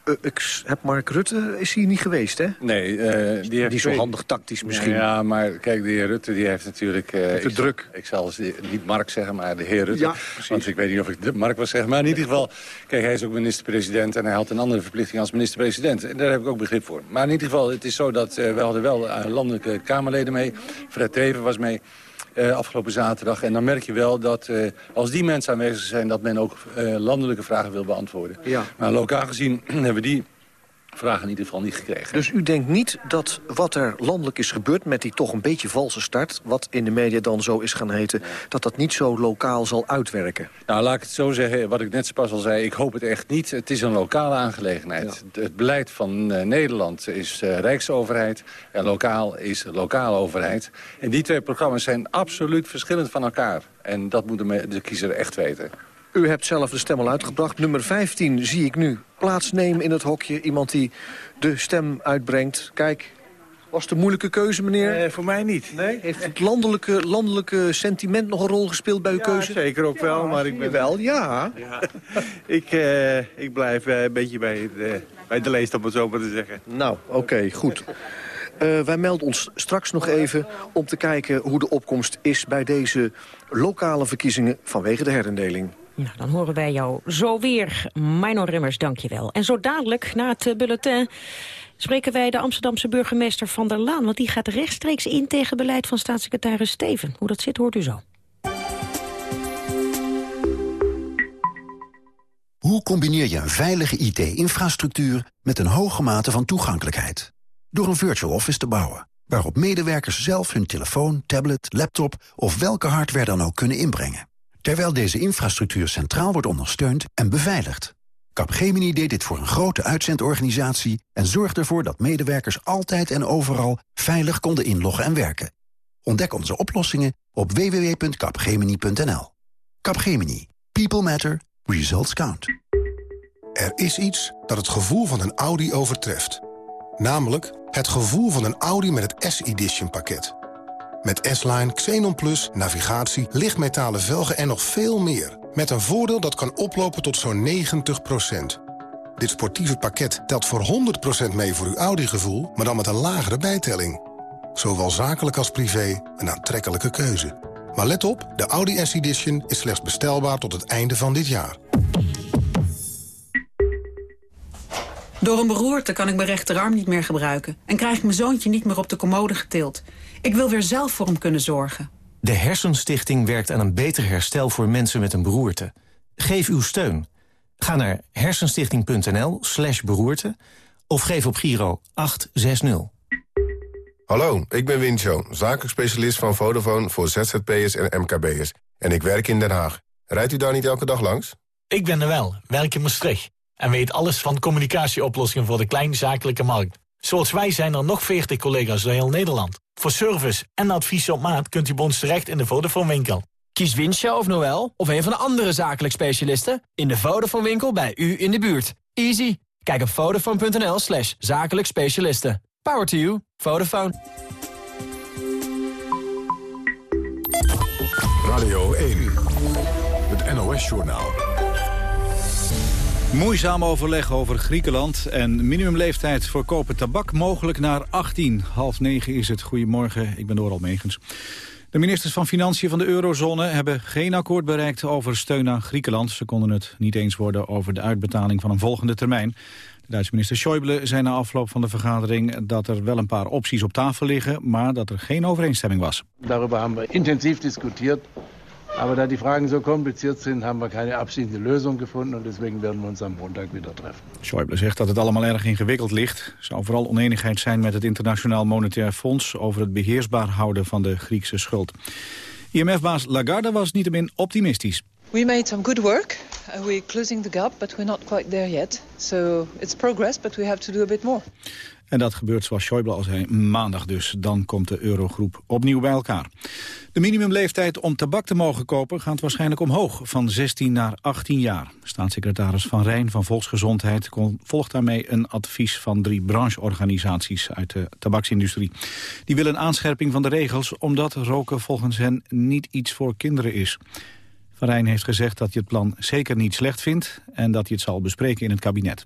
Uh, ik heb Mark Rutte is hier niet geweest, hè? Nee. Uh, die heeft niet zo handig tactisch misschien. Ja, ja, maar kijk, de heer Rutte die heeft natuurlijk... Uh, heeft ik, druk. Ik zal niet Mark zeggen, maar de heer Rutte. Ja, precies. Want ik weet niet of ik de Mark was zeggen. Maar in ieder geval, kijk, hij is ook minister-president... en hij had een andere verplichting als minister-president. En daar heb ik ook begrip voor. Maar in ieder geval, het is zo dat we hadden wel landelijke Kamerleden mee. Fred Teven was mee. Uh, afgelopen zaterdag. En dan merk je wel dat uh, als die mensen aanwezig zijn... dat men ook uh, landelijke vragen wil beantwoorden. Ja. Maar lokaal gezien hebben we die vragen in ieder geval niet gekregen. Dus u denkt niet dat wat er landelijk is gebeurd... met die toch een beetje valse start, wat in de media dan zo is gaan heten... dat dat niet zo lokaal zal uitwerken? Nou, laat ik het zo zeggen, wat ik net zo pas al zei... ik hoop het echt niet. Het is een lokale aangelegenheid. Ja. Het beleid van uh, Nederland is uh, Rijksoverheid... en lokaal is lokale overheid. En die twee programma's zijn absoluut verschillend van elkaar. En dat moet de, de kiezer echt weten. U hebt zelf de stem al uitgebracht. Nummer 15 zie ik nu plaatsnemen in het hokje. Iemand die de stem uitbrengt. Kijk, was het een moeilijke keuze, meneer? Nee, voor mij niet. Nee? Heeft het landelijke, landelijke sentiment nog een rol gespeeld bij uw ja, keuze? zeker ook wel. Ja, maar ik ben wel, ja. ja. ik, uh, ik blijf uh, een beetje bij, de, bij de leest, om het zo maar te zeggen. Nou, oké, okay, goed. Uh, wij melden ons straks nog even om te kijken hoe de opkomst is... bij deze lokale verkiezingen vanwege de herindeling. Nou, dan horen wij jou zo weer. Mino Rimmers, dank je wel. En zo dadelijk, na het bulletin, spreken wij de Amsterdamse burgemeester Van der Laan. Want die gaat rechtstreeks in tegen beleid van staatssecretaris Steven. Hoe dat zit, hoort u zo. Hoe combineer je een veilige IT-infrastructuur met een hoge mate van toegankelijkheid? Door een virtual office te bouwen, waarop medewerkers zelf hun telefoon, tablet, laptop of welke hardware dan ook kunnen inbrengen terwijl deze infrastructuur centraal wordt ondersteund en beveiligd. Capgemini deed dit voor een grote uitzendorganisatie en zorgde ervoor dat medewerkers altijd en overal veilig konden inloggen en werken. Ontdek onze oplossingen op www.capgemini.nl. Capgemini. People matter. Results count. Er is iets dat het gevoel van een Audi overtreft. Namelijk het gevoel van een Audi met het S-Edition pakket. Met S-Line, Xenon Plus, navigatie, lichtmetalen velgen en nog veel meer. Met een voordeel dat kan oplopen tot zo'n 90%. Dit sportieve pakket telt voor 100% mee voor uw Audi-gevoel... maar dan met een lagere bijtelling. Zowel zakelijk als privé een aantrekkelijke keuze. Maar let op, de Audi S-Edition is slechts bestelbaar tot het einde van dit jaar. Door een beroerte kan ik mijn rechterarm niet meer gebruiken... en krijg ik mijn zoontje niet meer op de commode getild. Ik wil weer zelf voor hem kunnen zorgen. De Hersenstichting werkt aan een beter herstel voor mensen met een beroerte. Geef uw steun. Ga naar hersenstichting.nl slash beroerte... of geef op Giro 860. Hallo, ik ben Wincho, zakelijk specialist van Vodafone voor ZZP'ers en MKB'ers. En ik werk in Den Haag. Rijdt u daar niet elke dag langs? Ik ben er wel, werk in Maastricht. En weet alles van communicatieoplossingen voor de kleinzakelijke markt. Zoals wij zijn er nog 40 collega's door heel Nederland. Voor service en advies op maat kunt u bij ons terecht in de Vodafone winkel. Kies Winsja of Noel of een van de andere zakelijk specialisten... in de Vodafone winkel bij u in de buurt. Easy. Kijk op vodafone.nl slash zakelijk specialisten. Power to you. Vodafone. Radio 1. Het NOS-journaal. Moeizaam overleg over Griekenland en minimumleeftijd voor kopen tabak mogelijk naar 18. Half negen is het. Goedemorgen, ik ben Doral Megens. De ministers van Financiën van de eurozone hebben geen akkoord bereikt over steun aan Griekenland. Ze konden het niet eens worden over de uitbetaling van een volgende termijn. De Duitse minister Schäuble zei na afloop van de vergadering dat er wel een paar opties op tafel liggen, maar dat er geen overeenstemming was. Daarover hebben we intensief diskutiert. Aber da die Fragen so kompliziert sind, haben wir keine abschließende Lösung gefunden und deswegen werden wir uns am Montag wieder treffen. Schäuble zegt dat het allemaal erg ingewikkeld ligt. Er zou vooral oneenigheid zijn met het Internationaal Monetair Fonds over het beheersbaar houden van de Griekse schuld. IMF-baas Lagarde was niettemin optimistisch. We made some good work. Uh, we're closing the gap, but we're not quite there yet. So it's progress, but we have to do a bit more. En dat gebeurt zoals Schäuble al zei maandag dus. Dan komt de eurogroep opnieuw bij elkaar. De minimumleeftijd om tabak te mogen kopen gaat waarschijnlijk omhoog. Van 16 naar 18 jaar. Staatssecretaris Van Rijn van Volksgezondheid volgt daarmee een advies van drie brancheorganisaties uit de tabaksindustrie. Die willen een aanscherping van de regels omdat roken volgens hen niet iets voor kinderen is. Van Rijn heeft gezegd dat hij het plan zeker niet slecht vindt en dat hij het zal bespreken in het kabinet.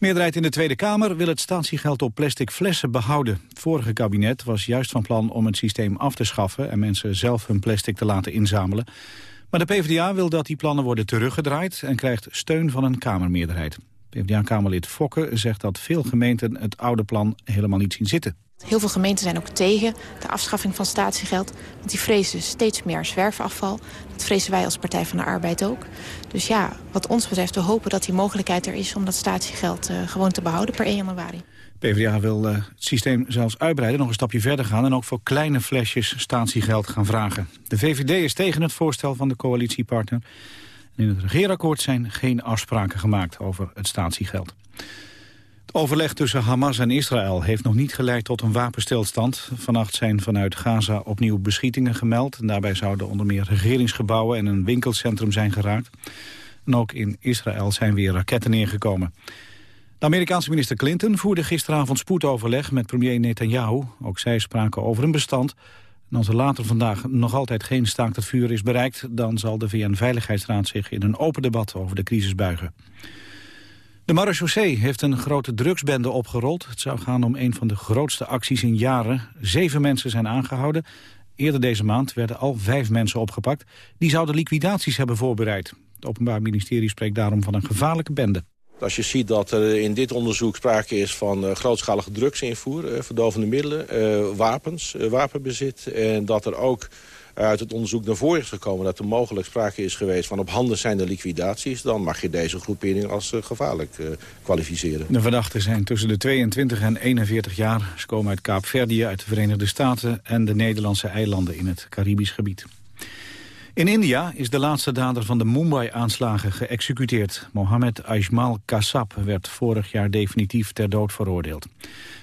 Meerderheid in de Tweede Kamer wil het statiegeld op plastic flessen behouden. Het vorige kabinet was juist van plan om het systeem af te schaffen... en mensen zelf hun plastic te laten inzamelen. Maar de PvdA wil dat die plannen worden teruggedraaid... en krijgt steun van een Kamermeerderheid. PvdA-Kamerlid Fokke zegt dat veel gemeenten het oude plan helemaal niet zien zitten. Heel veel gemeenten zijn ook tegen de afschaffing van statiegeld. Want die vrezen steeds meer zwerfafval. Dat vrezen wij als Partij van de Arbeid ook. Dus ja, wat ons betreft, we hopen dat die mogelijkheid er is... om dat statiegeld uh, gewoon te behouden per 1 januari. PvdA wil uh, het systeem zelfs uitbreiden, nog een stapje verder gaan... en ook voor kleine flesjes statiegeld gaan vragen. De VVD is tegen het voorstel van de coalitiepartner. In het regeerakkoord zijn geen afspraken gemaakt over het statiegeld. Het overleg tussen Hamas en Israël heeft nog niet geleid tot een wapenstilstand. Vannacht zijn vanuit Gaza opnieuw beschietingen gemeld. En daarbij zouden onder meer regeringsgebouwen en een winkelcentrum zijn geraakt. En ook in Israël zijn weer raketten neergekomen. De Amerikaanse minister Clinton voerde gisteravond spoedoverleg met premier Netanyahu. Ook zij spraken over een bestand. En als er later vandaag nog altijd geen staakt het vuur is bereikt... dan zal de VN-veiligheidsraad zich in een open debat over de crisis buigen. De marechaussee heeft een grote drugsbende opgerold. Het zou gaan om een van de grootste acties in jaren. Zeven mensen zijn aangehouden. Eerder deze maand werden al vijf mensen opgepakt. Die zouden liquidaties hebben voorbereid. Het Openbaar Ministerie spreekt daarom van een gevaarlijke bende. Als je ziet dat er in dit onderzoek sprake is van uh, grootschalige drugsinvoer... Uh, verdovende middelen, uh, wapens, wapenbezit... en dat er ook uit het onderzoek naar voren is gekomen... dat er mogelijk sprake is geweest van op handen zijnde liquidaties... dan mag je deze groepering als uh, gevaarlijk uh, kwalificeren. De verdachten zijn tussen de 22 en 41 jaar. Ze komen uit Kaapverdië, uit de Verenigde Staten... en de Nederlandse eilanden in het Caribisch gebied. In India is de laatste dader van de Mumbai-aanslagen geëxecuteerd. Mohammed Ajmal Kassab werd vorig jaar definitief ter dood veroordeeld.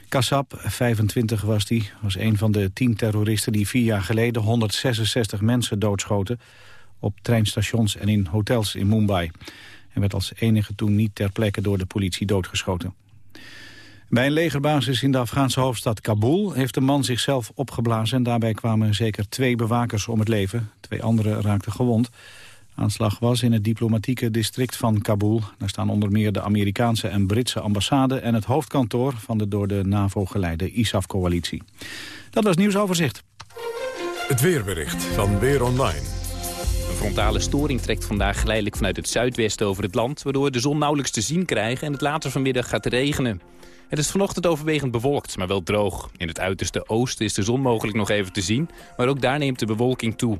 Kassab, 25 was hij, was een van de tien terroristen die vier jaar geleden 166 mensen doodschoten op treinstations en in hotels in Mumbai. Hij werd als enige toen niet ter plekke door de politie doodgeschoten. Bij een legerbasis in de Afghaanse hoofdstad Kabul heeft een man zichzelf opgeblazen... en daarbij kwamen zeker twee bewakers om het leven. Twee anderen raakten gewond. Aanslag was in het diplomatieke district van Kabul. Daar staan onder meer de Amerikaanse en Britse ambassade... en het hoofdkantoor van de door de NAVO geleide ISAF-coalitie. Dat was nieuwsoverzicht. Het weerbericht van Weer Online. Een frontale storing trekt vandaag geleidelijk vanuit het zuidwesten over het land... waardoor we de zon nauwelijks te zien krijgen en het later vanmiddag gaat regenen. Het is vanochtend overwegend bewolkt, maar wel droog. In het uiterste oosten is de zon mogelijk nog even te zien... maar ook daar neemt de bewolking toe.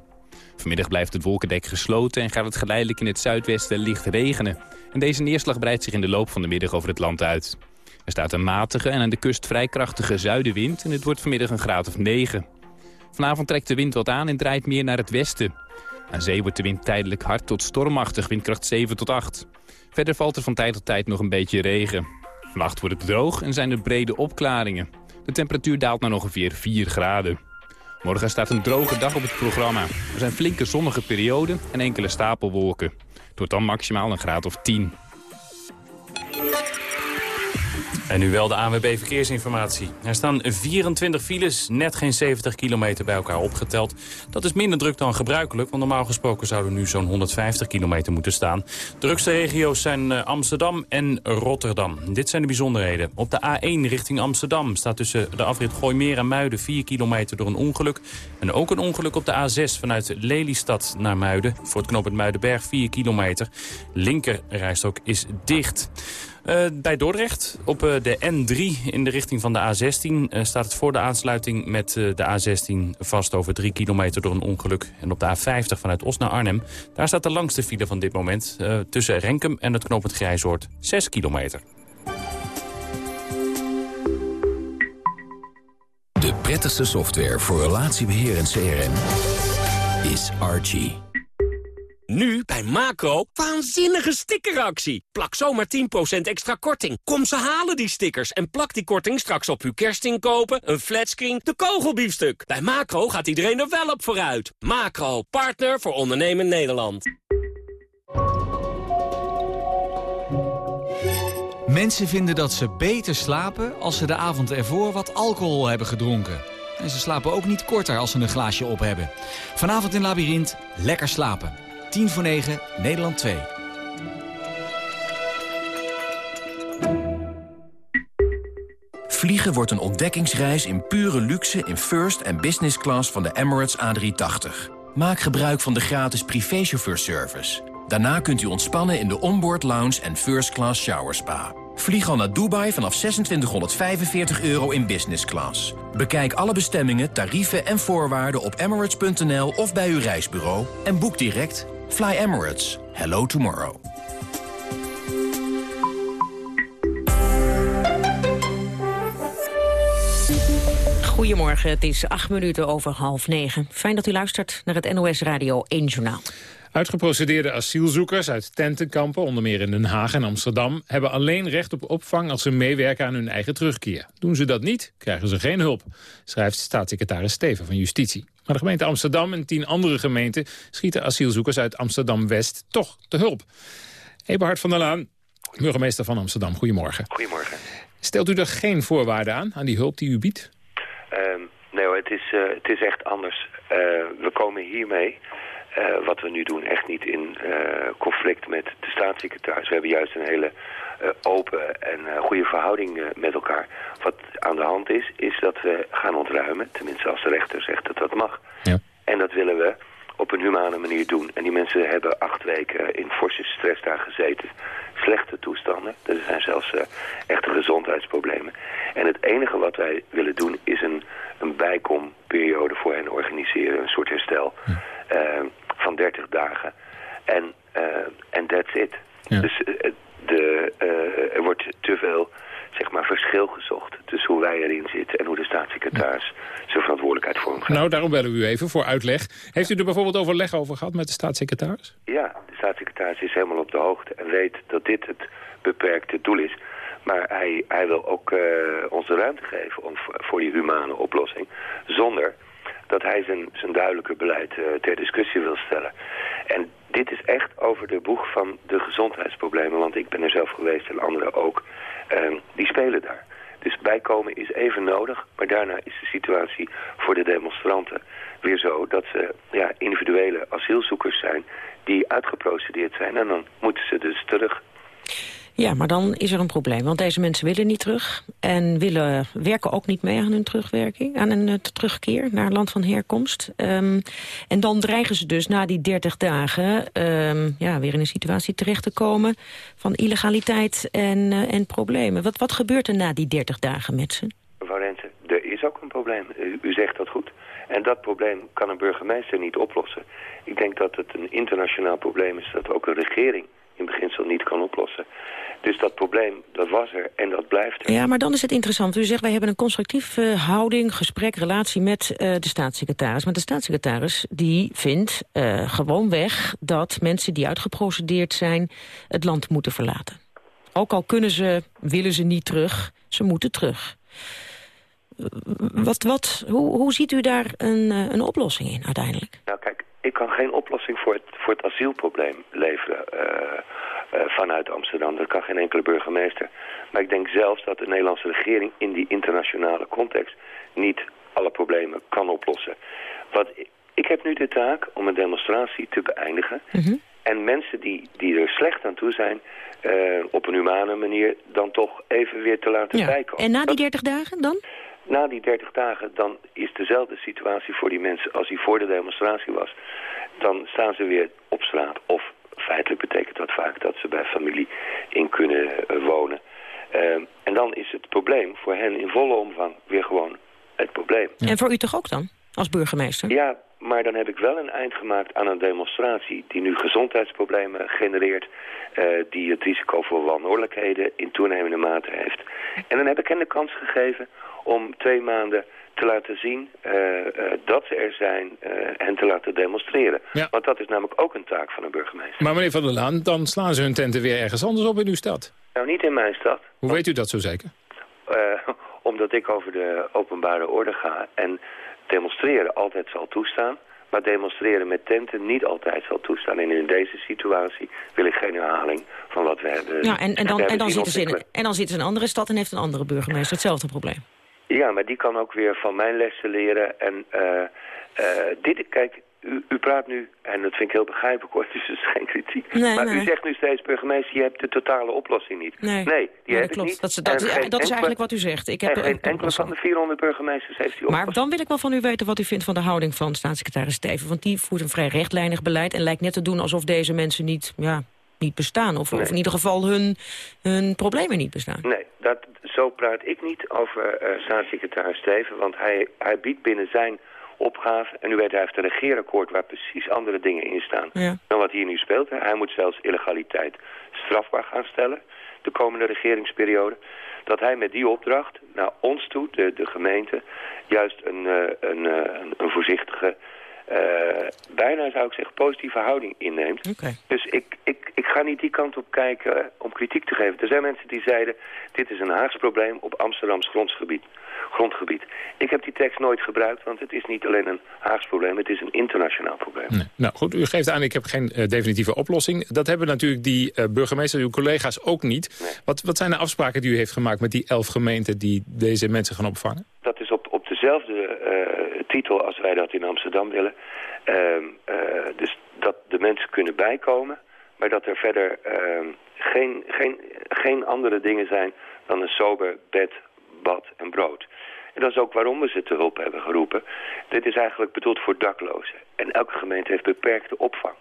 Vanmiddag blijft het wolkendek gesloten en gaat het geleidelijk in het zuidwesten licht regenen. En deze neerslag breidt zich in de loop van de middag over het land uit. Er staat een matige en aan de kust vrij krachtige zuidenwind en het wordt vanmiddag een graad of 9. Vanavond trekt de wind wat aan en draait meer naar het westen. Aan zee wordt de wind tijdelijk hard tot stormachtig, windkracht 7 tot 8. Verder valt er van tijd tot tijd nog een beetje regen. Vannacht wordt het droog en zijn er brede opklaringen. De temperatuur daalt naar ongeveer 4 graden. Morgen staat een droge dag op het programma. Er zijn flinke zonnige perioden en enkele stapelwolken. Wordt dan maximaal een graad of 10. En nu wel de ANWB Verkeersinformatie. Er staan 24 files, net geen 70 kilometer bij elkaar opgeteld. Dat is minder druk dan gebruikelijk, want normaal gesproken zouden nu zo'n 150 kilometer moeten staan. drukste regio's zijn eh, Amsterdam en Rotterdam. Dit zijn de bijzonderheden. Op de A1 richting Amsterdam staat tussen de afrit Gooimeer en Muiden 4 kilometer door een ongeluk. En ook een ongeluk op de A6 vanuit Lelystad naar Muiden. Voor het knooppunt Muidenberg 4 kilometer. Linker rijstok is dicht. Uh, bij Dordrecht op uh, de N3 in de richting van de A16 uh, staat het voor de aansluiting met de A16 vast over 3 kilometer door een ongeluk. En op de A50 vanuit Os Arnhem, daar staat de langste file van dit moment tussen Renkum en het knooppunt Grijzoord 6 kilometer. De prettigste software voor relatiebeheer en CRM is Archie. Nu bij Macro, waanzinnige stickeractie. Plak zomaar 10% extra korting. Kom ze halen die stickers en plak die korting straks op uw kerstinkopen, een flatscreen, de kogelbiefstuk. Bij Macro gaat iedereen er wel op vooruit. Macro, partner voor ondernemen Nederland. Mensen vinden dat ze beter slapen als ze de avond ervoor wat alcohol hebben gedronken. En ze slapen ook niet korter als ze een glaasje op hebben. Vanavond in Labyrinth, lekker slapen. 10 voor 9, Nederland 2. Vliegen wordt een ontdekkingsreis in pure luxe in first en business class van de Emirates A380. Maak gebruik van de gratis privéchauffeurservice. Daarna kunt u ontspannen in de onboard lounge en first class shower spa. Vlieg al naar Dubai vanaf 2645 euro in business class. Bekijk alle bestemmingen, tarieven en voorwaarden op emirates.nl of bij uw reisbureau en boek direct Fly Emirates. Hello tomorrow. Goedemorgen, het is acht minuten over half negen. Fijn dat u luistert naar het NOS Radio 1 Journaal. Uitgeprocedeerde asielzoekers uit tentenkampen, onder meer in Den Haag en Amsterdam... hebben alleen recht op opvang als ze meewerken aan hun eigen terugkeer. Doen ze dat niet, krijgen ze geen hulp, schrijft staatssecretaris Steven van Justitie. Maar de gemeente Amsterdam en tien andere gemeenten... schieten asielzoekers uit Amsterdam-West toch te hulp. Eberhard van der Laan, burgemeester van Amsterdam, goedemorgen. Goedemorgen. Stelt u er geen voorwaarden aan, aan die hulp die u biedt? Uh, nee hoor, het is, uh, het is echt anders. Uh, we komen hiermee uh, wat we nu doen echt niet in uh, conflict met de staatssecretaris. We hebben juist een hele uh, open en goede verhouding met elkaar. Wat aan de hand is, is dat we gaan ontruimen. Tenminste, als de rechter zegt dat dat mag. Ja. En dat willen we op een humane manier doen. En die mensen hebben acht weken in forse stress daar gezeten. Slechte toestanden. Er zijn zelfs echte gezondheidsproblemen. En het enige wat wij willen doen is een, een bijkomperiode voor hen organiseren. Een soort herstel. Ja van 30 dagen. En uh, that's it. Ja. Dus uh, de, uh, er wordt te veel zeg maar, verschil gezocht tussen hoe wij erin zitten en hoe de staatssecretaris ja. zijn verantwoordelijkheid vormgeeft. Nou, daarom bellen we u even voor uitleg. Heeft u er bijvoorbeeld overleg over gehad met de staatssecretaris? Ja, de staatssecretaris is helemaal op de hoogte en weet dat dit het beperkte doel is. Maar hij, hij wil ook ons de ruimte geven om, voor die humane oplossing. Zonder dat hij zijn, zijn duidelijke beleid uh, ter discussie wil stellen. En dit is echt over de boeg van de gezondheidsproblemen, want ik ben er zelf geweest en anderen ook. Uh, die spelen daar. Dus bijkomen is even nodig, maar daarna is de situatie voor de demonstranten weer zo dat ze ja, individuele asielzoekers zijn die uitgeprocedeerd zijn. En dan moeten ze dus terug. Ja, maar dan is er een probleem. Want deze mensen willen niet terug. En willen, werken ook niet mee aan hun terugwerking. Aan een uh, terugkeer naar land van herkomst. Um, en dan dreigen ze dus na die 30 dagen... Um, ja, weer in een situatie terecht te komen... van illegaliteit en, uh, en problemen. Wat, wat gebeurt er na die 30 dagen met ze? Mevrouw Rensen, er is ook een probleem. U, u zegt dat goed. En dat probleem kan een burgemeester niet oplossen. Ik denk dat het een internationaal probleem is... dat ook een regering in beginsel niet kan oplossen. Dus dat probleem, dat was er en dat blijft er. Ja, maar dan is het interessant. U zegt, wij hebben een constructieve uh, houding, gesprek, relatie met uh, de staatssecretaris. Maar de staatssecretaris die vindt uh, gewoonweg dat mensen die uitgeprocedeerd zijn... het land moeten verlaten. Ook al kunnen ze, willen ze niet terug, ze moeten terug. Wat, wat, hoe, hoe ziet u daar een, een oplossing in uiteindelijk? Nou kijk, ik kan geen oplossing voor het, voor het asielprobleem leveren uh, uh, vanuit Amsterdam. Dat kan geen enkele burgemeester. Maar ik denk zelfs dat de Nederlandse regering in die internationale context niet alle problemen kan oplossen. Wat, ik heb nu de taak om een demonstratie te beëindigen. Mm -hmm. En mensen die, die er slecht aan toe zijn, uh, op een humane manier, dan toch even weer te laten ja. bijkomen. En na die 30 dagen dan? Na die 30 dagen, dan is dezelfde situatie voor die mensen als die voor de demonstratie was. Dan staan ze weer op straat. Of feitelijk betekent dat vaak dat ze bij familie in kunnen uh, wonen. Uh, en dan is het probleem voor hen in volle omvang weer gewoon het probleem. En voor u toch ook dan, als burgemeester? Ja, maar dan heb ik wel een eind gemaakt aan een demonstratie... die nu gezondheidsproblemen genereert... Uh, die het risico voor wanordelijkheden in toenemende mate heeft. En dan heb ik hen de kans gegeven om twee maanden te laten zien uh, uh, dat ze er zijn en te laten demonstreren. Ja. Want dat is namelijk ook een taak van een burgemeester. Maar meneer Van der Laan, dan slaan ze hun tenten weer ergens anders op in uw stad. Nou, niet in mijn stad. Hoe weet u dat zo zeker? omdat ik over de openbare orde ga en demonstreren altijd zal toestaan. Maar demonstreren met tenten niet altijd zal toestaan. En in deze situatie wil ik geen herhaling van wat we hebben. Ja, en, en, dan, en, dan zitten ze in, en dan zitten ze in een andere stad en heeft een andere burgemeester hetzelfde probleem. Ja, maar die kan ook weer van mijn lessen leren. En uh, uh, dit, kijk, u, u, praat nu, en dat vind ik heel begrijpelijk hoor, dus het is geen kritiek. Nee, maar nee. u zegt nu steeds, burgemeester, je hebt de totale oplossing niet. Nee, nee die heb dat klopt. ik niet. Dat, is, dat, is eigenlijk wat u zegt. Ik heb en geen enkele van de 400 burgemeesters heeft die Maar dan wil ik wel van u weten wat u vindt van de houding van staatssecretaris Steven. Want die voert een vrij rechtlijnig beleid en lijkt net te doen alsof deze mensen niet... Ja, niet bestaan. Of, nee. of, in ieder geval hun, hun problemen niet bestaan. Nee, dat, zo praat ik niet over uh, staatssecretaris Steven. Want hij, hij biedt binnen zijn opgave... en u weet, hij heeft een regeerakkoord waar precies andere dingen in staan... Ja. dan wat hier nu speelt. Hij moet zelfs illegaliteit strafbaar gaan stellen... de komende regeringsperiode. Dat hij met die opdracht naar ons toe, de, de gemeente... juist een, uh, een, uh, een, een voorzichtige... Uh, bijna zou ik zeggen positieve houding inneemt. Okay. Dus ik, ik, ik ga niet die kant op kijken om kritiek te geven. Er zijn mensen die zeiden, dit is een Haags probleem op Amsterdams grondgebied. grondgebied. Ik heb die tekst nooit gebruikt, want het is niet alleen een Haags probleem, het is een internationaal probleem. Nee. Nou goed, u geeft aan, ik heb geen uh, definitieve oplossing. Dat hebben natuurlijk die uh, burgemeester, uw collega's ook niet. Nee. Wat, wat zijn de afspraken die u heeft gemaakt met die elf gemeenten die deze mensen gaan opvangen? Dat is op, op dezelfde titel als wij dat in Amsterdam willen. Uh, uh, dus dat de mensen kunnen bijkomen, maar dat er verder uh, geen, geen, geen andere dingen zijn dan een sober bed, bad en brood. En dat is ook waarom we ze te hulp hebben geroepen. Dit is eigenlijk bedoeld voor daklozen. En elke gemeente heeft beperkte opvang.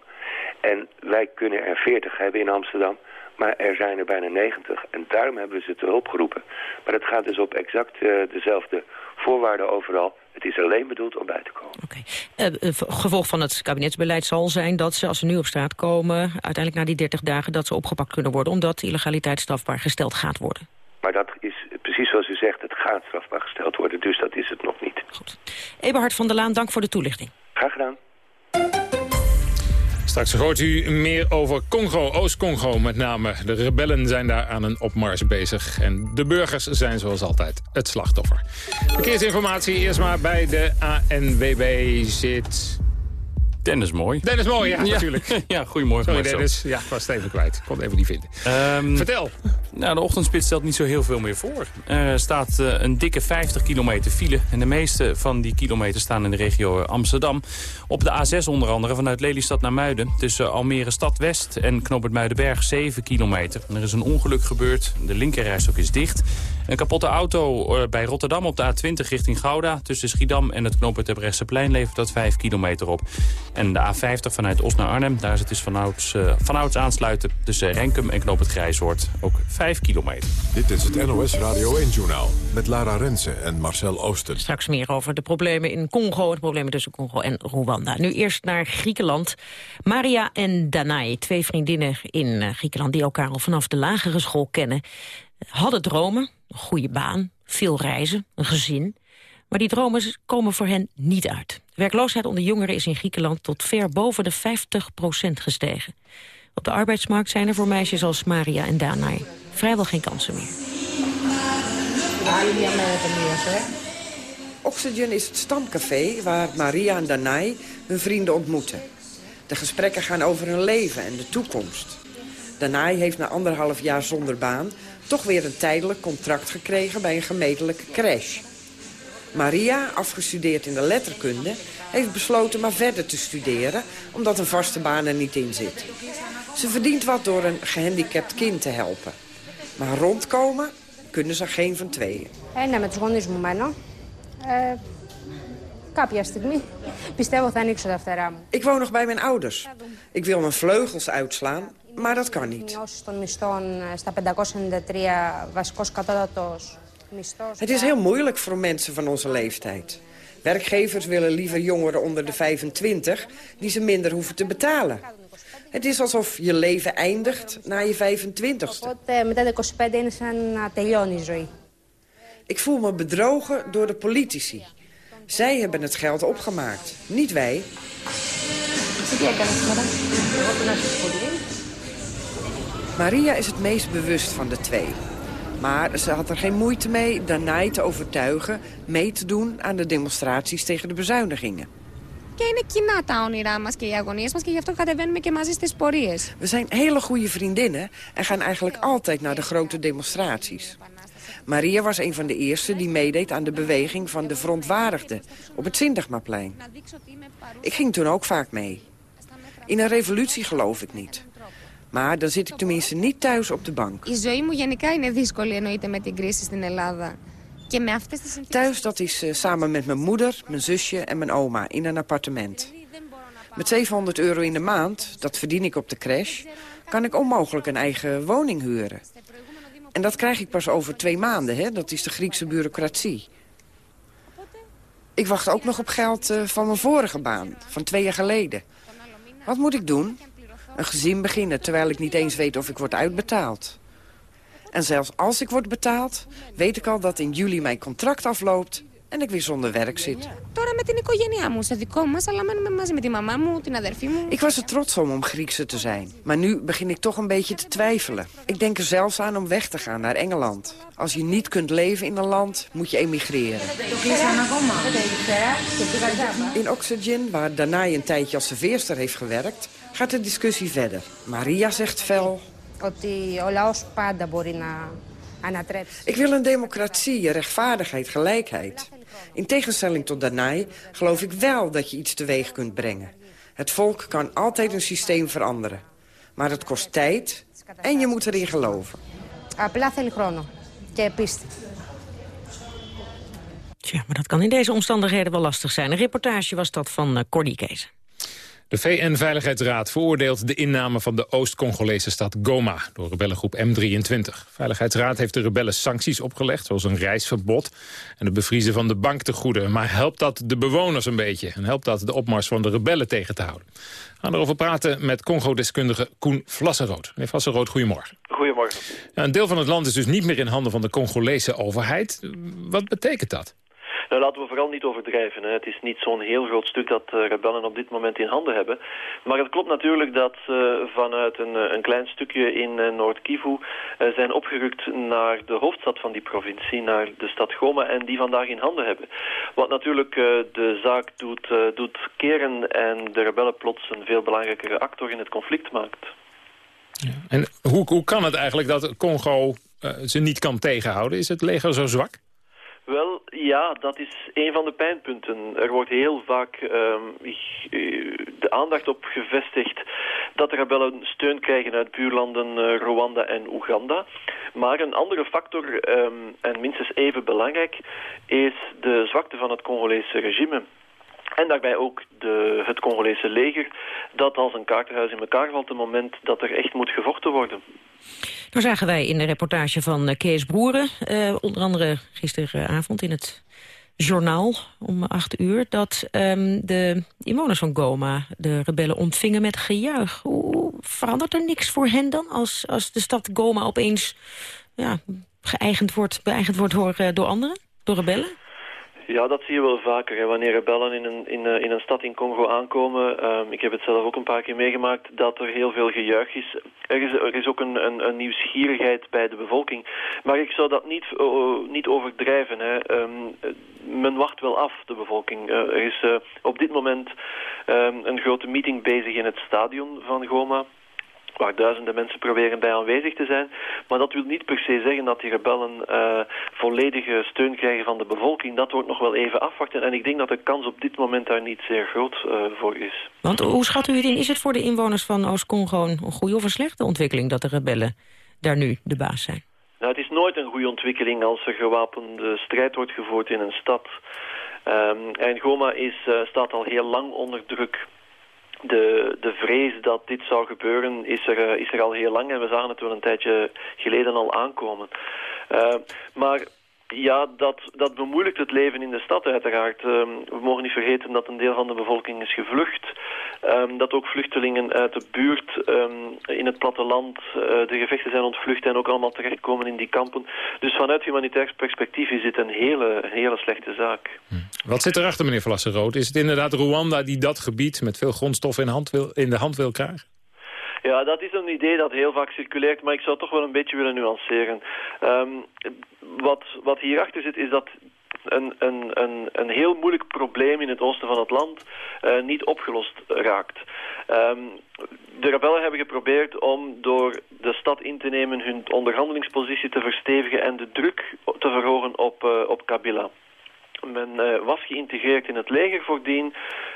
En wij kunnen er 40 hebben in Amsterdam, maar er zijn er bijna 90. En daarom hebben we ze te hulp geroepen. Maar het gaat dus op exact uh, dezelfde voorwaarden overal. Het is alleen bedoeld om bij te komen. Oké. Okay. Uh, gevolg van het kabinetsbeleid zal zijn dat ze, als ze nu op straat komen... uiteindelijk na die 30 dagen dat ze opgepakt kunnen worden... omdat illegaliteit strafbaar gesteld gaat worden. Maar dat is precies zoals u zegt, het gaat strafbaar gesteld worden. Dus dat is het nog niet. Goed. Eberhard van der Laan, dank voor de toelichting. Graag gedaan. Straks hoort u meer over Congo, Oost-Congo met name. De rebellen zijn daar aan een opmars bezig. En de burgers zijn zoals altijd het slachtoffer. Verkeersinformatie eerst maar bij de ANWB zit... Dennis Mooi. Dennis Mooi, ja, ja. natuurlijk. ja, goedemorgen Sorry Dennis, ja, ik was het even kwijt. Ik kon het even niet vinden. Um, Vertel. Nou, de ochtendspit stelt niet zo heel veel meer voor. Er staat uh, een dikke 50 kilometer file. En de meeste van die kilometers staan in de regio Amsterdam. Op de A6 onder andere, vanuit Lelystad naar Muiden. Tussen Almere Stad West en Knoopert Muidenberg 7 kilometer. er is een ongeluk gebeurd. De linkerrijstok is dicht. Een kapotte auto uh, bij Rotterdam op de A20 richting Gouda. Tussen Schiedam en het knooppunt plein levert dat 5 kilometer op. En de A50 vanuit Os naar Arnhem. Daar is het dus vanouds, uh, vanouds aansluiten tussen Renkum en Knoop het Grijshoort. Ook 5 kilometer. Dit is het NOS Radio 1-journaal met Lara Rensen en Marcel Oosten. Straks meer over de problemen in Congo, de problemen tussen Congo en Rwanda. Nu eerst naar Griekenland. Maria en Danai, twee vriendinnen in eh, Griekenland... die elkaar al vanaf de lagere school kennen, hadden dromen. Een goede baan, veel reizen, een gezin... Maar die dromen komen voor hen niet uit. Werkloosheid onder jongeren is in Griekenland tot ver boven de 50% gestegen. Op de arbeidsmarkt zijn er voor meisjes als Maria en Danai vrijwel geen kansen meer. Oxygen is het stamcafé waar Maria en Danai hun vrienden ontmoeten. De gesprekken gaan over hun leven en de toekomst. Danai heeft na anderhalf jaar zonder baan toch weer een tijdelijk contract gekregen bij een gemeentelijke crash. Maria, afgestudeerd in de letterkunde, heeft besloten maar verder te studeren... omdat een vaste baan er niet in zit. Ze verdient wat door een gehandicapt kind te helpen. Maar rondkomen kunnen ze geen van tweeën. Ένα με τους γονείς μου μένω. Ε, κάποια στιγμή πιστεύω θα ανοίξω τα φτερά μου. Ik woon nog bij mijn ouders. Ik wil mijn vleugels uitslaan, maar dat kan niet. Het is heel moeilijk voor mensen van onze leeftijd. Werkgevers willen liever jongeren onder de 25 die ze minder hoeven te betalen. Het is alsof je leven eindigt na je 25ste. Ik voel me bedrogen door de politici. Zij hebben het geld opgemaakt, niet wij. Maria is het meest bewust van de twee. Maar ze had er geen moeite mee Danai te overtuigen mee te doen aan de demonstraties tegen de bezuinigingen. Και είναι κοινά τα όνειρά μας και οι αγωνίες μας και γι' αυτό κατεβαίνουμε και μαζί στις πορείες. We zijn hele goede vriendinnen en gaan eigenlijk altijd naar de grote demonstraties. Maria was een van de eerste die meedeed aan de beweging van de verontwaardigden op het Sindagmaplein. Ik ging toen ook vaak mee. In een revolutie geloof ik niet. Maar dan zit ik tenminste niet thuis op de bank. Η ζωή μου γενικά είναι δύσκολη εννοείται met την κρίση στην Ελλάδα. Και με αυτές τις Thuis dat is uh, samen met mijn moeder, mijn zusje en mijn oma in een appartement. Met 700 euro in de maand, dat verdien ik op de crash... kan ik onmogelijk een eigen woning huren. En dat krijg ik pas over twee maanden, hè? dat is de Griekse bureaucratie. Ik wacht ook nog op geld uh, van mijn vorige baan, van twee jaar geleden. Wat moet ik doen? Een gezin beginnen... terwijl ik niet eens weet of ik word uitbetaald. En zelfs als ik word betaald, weet ik al dat in juli mijn contract afloopt en ik weer zonder werk zit. Ik was er trots om om Griekse te zijn. Maar nu begin ik toch een beetje te twijfelen. Ik denk er zelfs aan om weg te gaan naar Engeland. Als je niet kunt leven in een land, moet je emigreren. In Oxygen, waar Danai een tijdje als serveerster heeft gewerkt gaat de discussie verder. Maria zegt fel... Ik wil een democratie, rechtvaardigheid, gelijkheid. In tegenstelling tot Danai geloof ik wel dat je iets teweeg kunt brengen. Het volk kan altijd een systeem veranderen. Maar het kost tijd en je moet erin geloven. Tja, maar dat kan in deze omstandigheden wel lastig zijn. Een reportage was dat van uh, Cordy Kees. De VN-veiligheidsraad veroordeelt de inname van de Oost-Congolese stad Goma door rebellengroep M23. De Veiligheidsraad heeft de rebellen sancties opgelegd, zoals een reisverbod en het bevriezen van de banktegoeden. Maar helpt dat de bewoners een beetje en helpt dat de opmars van de rebellen tegen te houden? We gaan erover praten met Congo-deskundige Koen Vlassenrood. Meneer Vlassenrood, goedemorgen. Goedemorgen. een deel van het land is dus niet meer in handen van de Congolese overheid. Wat betekent dat? Laten we vooral niet overdrijven. Hè. Het is niet zo'n heel groot stuk dat uh, rebellen op dit moment in handen hebben. Maar het klopt natuurlijk dat uh, vanuit een, eh, een, klein stukje in Noord-Kivu zijn opgerukt naar de hoofdstad van die provincie, naar de stad Goma, en die vandaag in handen hebben. Wat natuurlijk de zaak doet, doet keren en de rebellen plots een veel belangrijkere actor in het conflict maakt. En hoe, hoe kan het eigenlijk dat Congo ze niet kan tegenhouden? Is het leger zo zwak? Wel, ja, dat is een van de pijnpunten. Er wordt heel vaak um, de aandacht op gevestigd dat de rebellen steun krijgen uit buurlanden uh, Rwanda en Oeganda. Maar een andere factor, um, en minstens even belangrijk, is de zwakte van het Congolese regime. En daarbij ook de, het Congolese leger, dat als een kaartenhuis in elkaar valt... het moment dat er echt moet gevochten worden. Nou zagen wij in de reportage van eh, Kees Broeren... Uh, onder andere gisteravond in het journaal om acht uur... dat um, de inwoners van Goma de rebellen ontvingen met gejuich. Hoe verandert er niks voor hen dan als, als de stad Goma opeens ja, geëigend wordt, beëigend wordt door, uh, door anderen, door rebellen? Ja, dat zie je wel vaker. Hè. Wanneer rebellen in een, in, uh, in een stad in Congo aankomen, um, ik heb het zelf ook een paar keer meegemaakt, dat er heel veel gejuich is. Er is, ook een, een, een nieuwsgierigheid bij de bevolking. Maar ik zou dat niet, uh, niet overdrijven. Hè. Um, men wacht wel af, de bevolking. Er is op dit moment um, een grote meeting bezig in het stadion van Goma waar duizenden mensen proberen bij aanwezig te zijn. Maar dat wil niet per se zeggen dat die rebellen uh, volledige steun krijgen van de bevolking. Dat wordt nog wel even afwachten. En ik denk dat de kans op dit moment daar niet zeer groot uh, voor is. Want hoe schat u het in? Is het voor de inwoners van Oost-Congo een goede of een slechte ontwikkeling... dat de rebellen daar nu de baas zijn? Nou, het is nooit een goede ontwikkeling als er gewapende strijd wordt gevoerd in een stad. Um, en Goma is, uh, staat al heel lang onder druk de, de vrees dat dit zou gebeuren is er, uh, is er al heel lang en we zagen het wel een tijdje geleden al aankomen. Uh, maar ja, dat, dat bemoeilijkt het leven in de stad uiteraard. Um, we mogen niet vergeten dat een deel van de bevolking is gevlucht. Um, dat ook vluchtelingen uit de buurt um, in het platteland uh, de gevechten zijn ontvlucht en ook allemaal terechtkomen in die kampen. Dus vanuit humanitair perspectief is dit een hele, hele slechte zaak. Hm. Wat zit erachter, meneer Vlassenrood? Is het inderdaad Rwanda die dat gebied met veel grondstoffen in, hand wil, in de hand wil krijgen? Ja, dat is een idee dat heel vaak circuleert, maar ik zou toch wel een beetje willen nuanceren. Um, wat, wat hierachter zit is dat een, een, een, een heel moeilijk probleem in het oosten van het land uh, niet opgelost raakt. Um, de rebellen hebben geprobeerd om door de stad in te nemen hun onderhandelingspositie te verstevigen en de druk te verhogen op, uh, op Kabila. Men uh, was geïntegreerd in het leger voordien.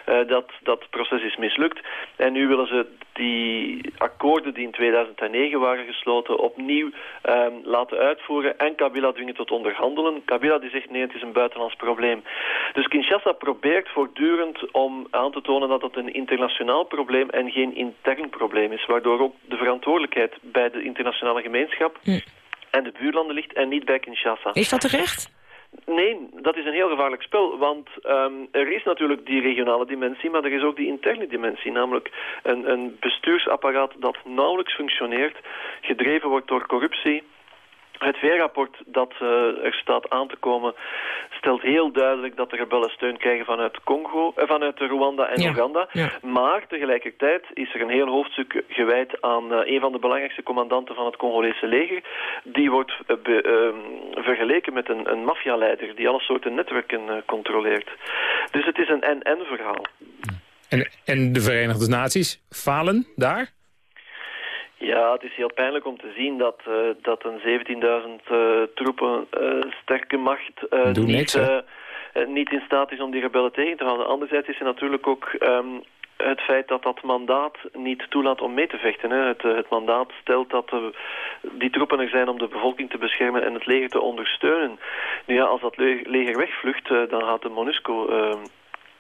Uh, dat, dat proces is mislukt. En nu willen ze die akkoorden die in 2009 waren gesloten opnieuw uh, laten uitvoeren en Kabila dwingen tot onderhandelen. Kabila die zegt nee, het is een buitenlands probleem. Dus Kinshasa probeert voortdurend om aan te tonen dat het een internationaal probleem en geen intern probleem is. Waardoor ook de verantwoordelijkheid bij de internationale gemeenschap hm. en de buurlanden ligt en niet bij Kinshasa. Is dat terecht? Nee, dat is een heel gevaarlijk spel, want um, er is natuurlijk die regionale dimensie, maar er is ook die interne dimensie, namelijk een, een bestuursapparaat dat nauwelijks functioneert, gedreven wordt door corruptie, het VN-rapport dat uh, er staat aan te komen stelt heel duidelijk dat de rebellen steun krijgen vanuit, Congo, uh, vanuit Rwanda en ja. Uganda. Ja. Maar tegelijkertijd is er een heel hoofdstuk gewijd aan uh, een van de belangrijkste commandanten van het Congolese leger. Die wordt be, ehm, vergeleken met een, een maffialeider die alle soorten netwerken controleert. Dus het is een en-en verhaal. En, en de Verenigde Naties falen daar? Ja, het is heel pijnlijk om te zien dat, uh, dat een 17.000 uh, troepen uh, sterke macht niet, niks, niet in staat is om die rebellen tegen te houden. Anderzijds is er natuurlijk ook um, het feit dat dat mandaat niet toelaat om mee te vechten. Hè. Het, het mandaat stelt dat die troepen er zijn om de bevolking te beschermen en het leger te ondersteunen. Nu ja, als dat leger wegvlucht, dan gaat de MONUSCO... Ehm,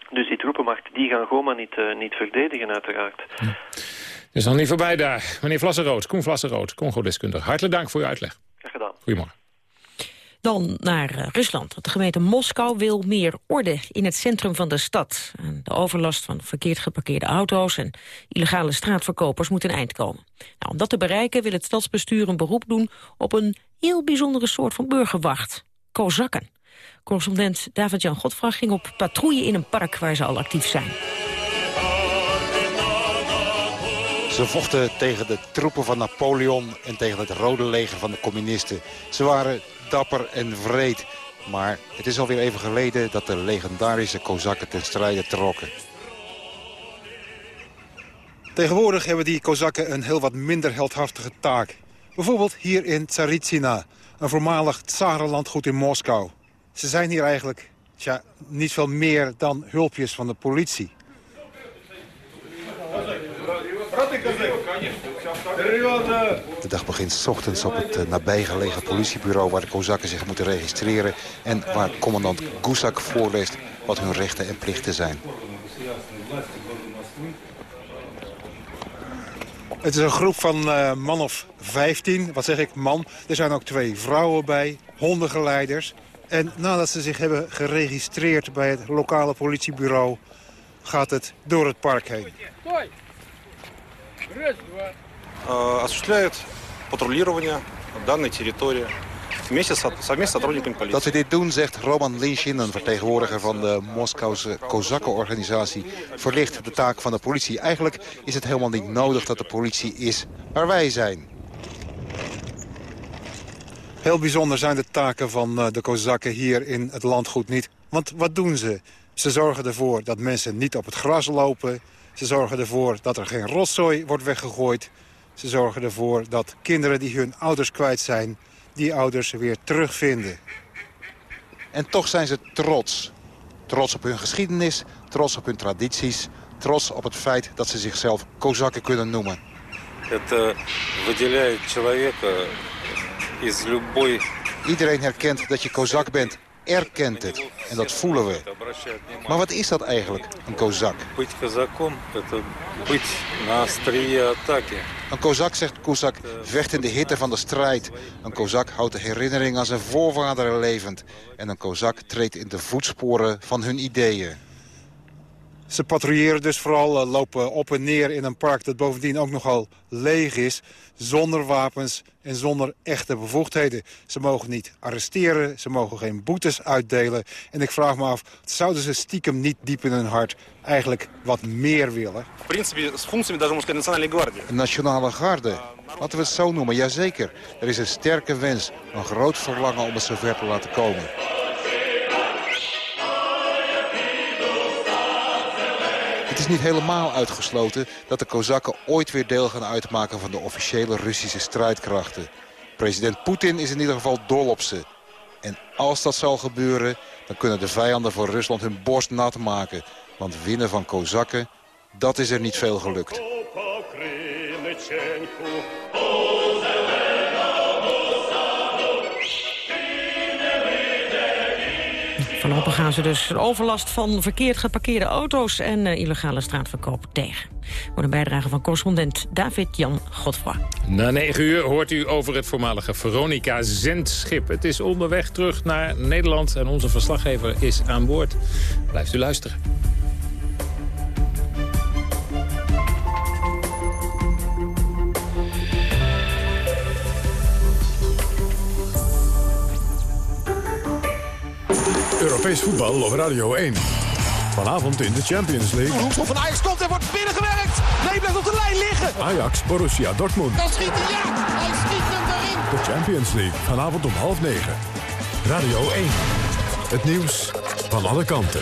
dus die troepenmacht, die gaan Goma niet, niet verdedigen uiteraard. Ja. Is nog niet voorbij daar. Meneer Vlassenrood, Koen Vlassenrood, Congo-deskundige. Hartelijk dank voor uw uitleg. Graag gedaan. Goedemorgen. Dan naar uh, Rusland. De gemeente Moskou wil meer orde in het centrum van de stad. De overlast van verkeerd geparkeerde auto's en illegale straatverkopers moet een eind komen. Nou, om dat te bereiken wil het stadsbestuur een beroep doen op een heel bijzondere soort van burgerwacht. Kozakken. Correspondent David-Jan Godfrag ging op patrouille in een park waar ze al actief zijn. Ze vochten tegen de troepen van Napoleon en tegen het rode leger van de communisten. Ze waren dapper en vreed. Maar het is alweer even geleden dat de legendarische Kozakken ten strijde trokken. Tegenwoordig hebben die Kozakken een heel wat minder heldhaftige taak. Bijvoorbeeld hier in Tsaritsina, een voormalig tsarenlandgoed in Moskou. Ze zijn hier eigenlijk niet veel meer dan hulpjes van de politie. De dag begint 's ochtends op het eh, nabijgelegen politiebureau... waar de Kozakken zich moeten registreren... en waar commandant Gusak voorleest wat hun rechten en plichten zijn. Het is een groep van uh, man of 15. Wat zeg ik, man. Er zijn ook twee vrouwen bij, hondengeleiders. En nadat ze zich hebben geregistreerd bij het lokale politiebureau... gaat het door het park heen. Uh, осуществляет патрулирование данной территории. Dat ze dit doen, zegt Roman Linshin, een vertegenwoordiger van de Moskouse Kozakkenorganisatie, verlicht de taak van de politie. Eigenlijk is het helemaal niet nodig dat de politie is waar wij zijn. Heel bijzonder zijn de taken van eh, de Kozakken hier in het landgoed niet. Want wat doen ze? Ze zorgen ervoor dat mensen niet op het gras lopen. Ze zorgen ervoor dat er geen rotzooi wordt weggegooid. Ze zorgen ervoor dat kinderen die hun ouders kwijt zijn die ouders weer terugvinden. En toch zijn ze trots. Trots op hun geschiedenis, trots op hun tradities... trots op het feit dat ze zichzelf Kozakken kunnen noemen. Het выделяет человека из любой... Iedereen herkent dat je Kozak bent, erkent het. En dat voelen we. Maar wat is dat eigenlijk, een kozak? Een kozak, zegt Kozak, vecht in de hitte van de strijd. Een kozak houdt de herinnering aan zijn voorvaderen levend. En een kozak treedt in de voetsporen van hun ideeën. Ze patrouilleren dus vooral, uh, lopen op en neer in een park dat bovendien ook nogal leeg is. Zonder wapens en zonder echte bevoegdheden. Ze mogen niet arresteren, ze mogen geen boetes uitdelen. En ik vraag me af, zouden ze stiekem niet diep in hun hart eigenlijk wat meer willen? Een nationale garde. Laten we het zo noemen, jazeker. Er is een sterke wens, een groot verlangen om het zover te laten komen. Het is niet helemaal uitgesloten dat de Kozakken ooit weer deel gaan uitmaken van de officiële Russische strijdkrachten. President Poetin is in ieder geval dol op ze. En als dat zal gebeuren, dan kunnen de vijanden van Rusland hun borst nat maken. Want winnen van Kozakken, dat is er niet veel gelukt. Voorlopig gaan ze dus overlast van verkeerd geparkeerde auto's... en uh, illegale straatverkoop tegen. Voor een bijdrage van correspondent David-Jan Godfroy. Na negen uur hoort u over het voormalige Veronica zendschip. Het is onderweg terug naar Nederland en onze verslaggever is aan boord. Blijft u luisteren. Europees voetbal op Radio 1. Vanavond in de Champions League. De hoekschop van Ajax komt en wordt binnengewerkt. Nee, blijft op de lijn liggen. Ajax, Borussia Dortmund. Dan schiet hij, ja. Hij schiet hem erin. De Champions League, vanavond om half negen. Radio 1. Het nieuws van alle kanten.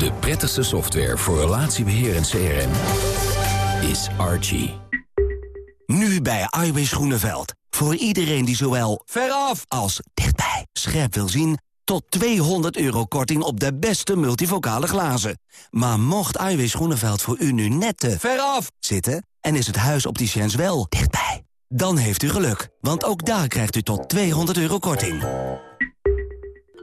De prettigste software voor relatiebeheer en CRM is Archie. Nu bij Iwis Groeneveld. Voor iedereen die zowel veraf als dichtbij scherp wil zien... tot 200 euro korting op de beste multivocale glazen. Maar mocht Iwis Groeneveld voor u nu net te veraf zitten... en is het huis opticiens wel dichtbij... dan heeft u geluk, want ook daar krijgt u tot 200 euro korting.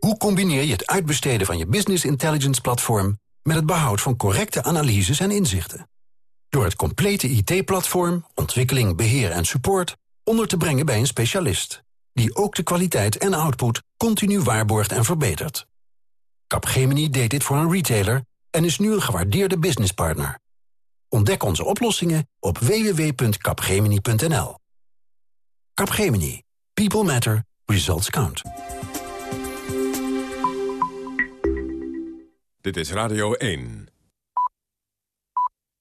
Hoe combineer je het uitbesteden van je business intelligence platform... met het behoud van correcte analyses en inzichten? Door het complete IT-platform, ontwikkeling, beheer en support... onder te brengen bij een specialist... die ook de kwaliteit en output continu waarborgt en verbetert. Capgemini deed dit voor een retailer... en is nu een gewaardeerde businesspartner. Ontdek onze oplossingen op www.capgemini.nl. Capgemini. People matter. Results count. Dit is Radio 1.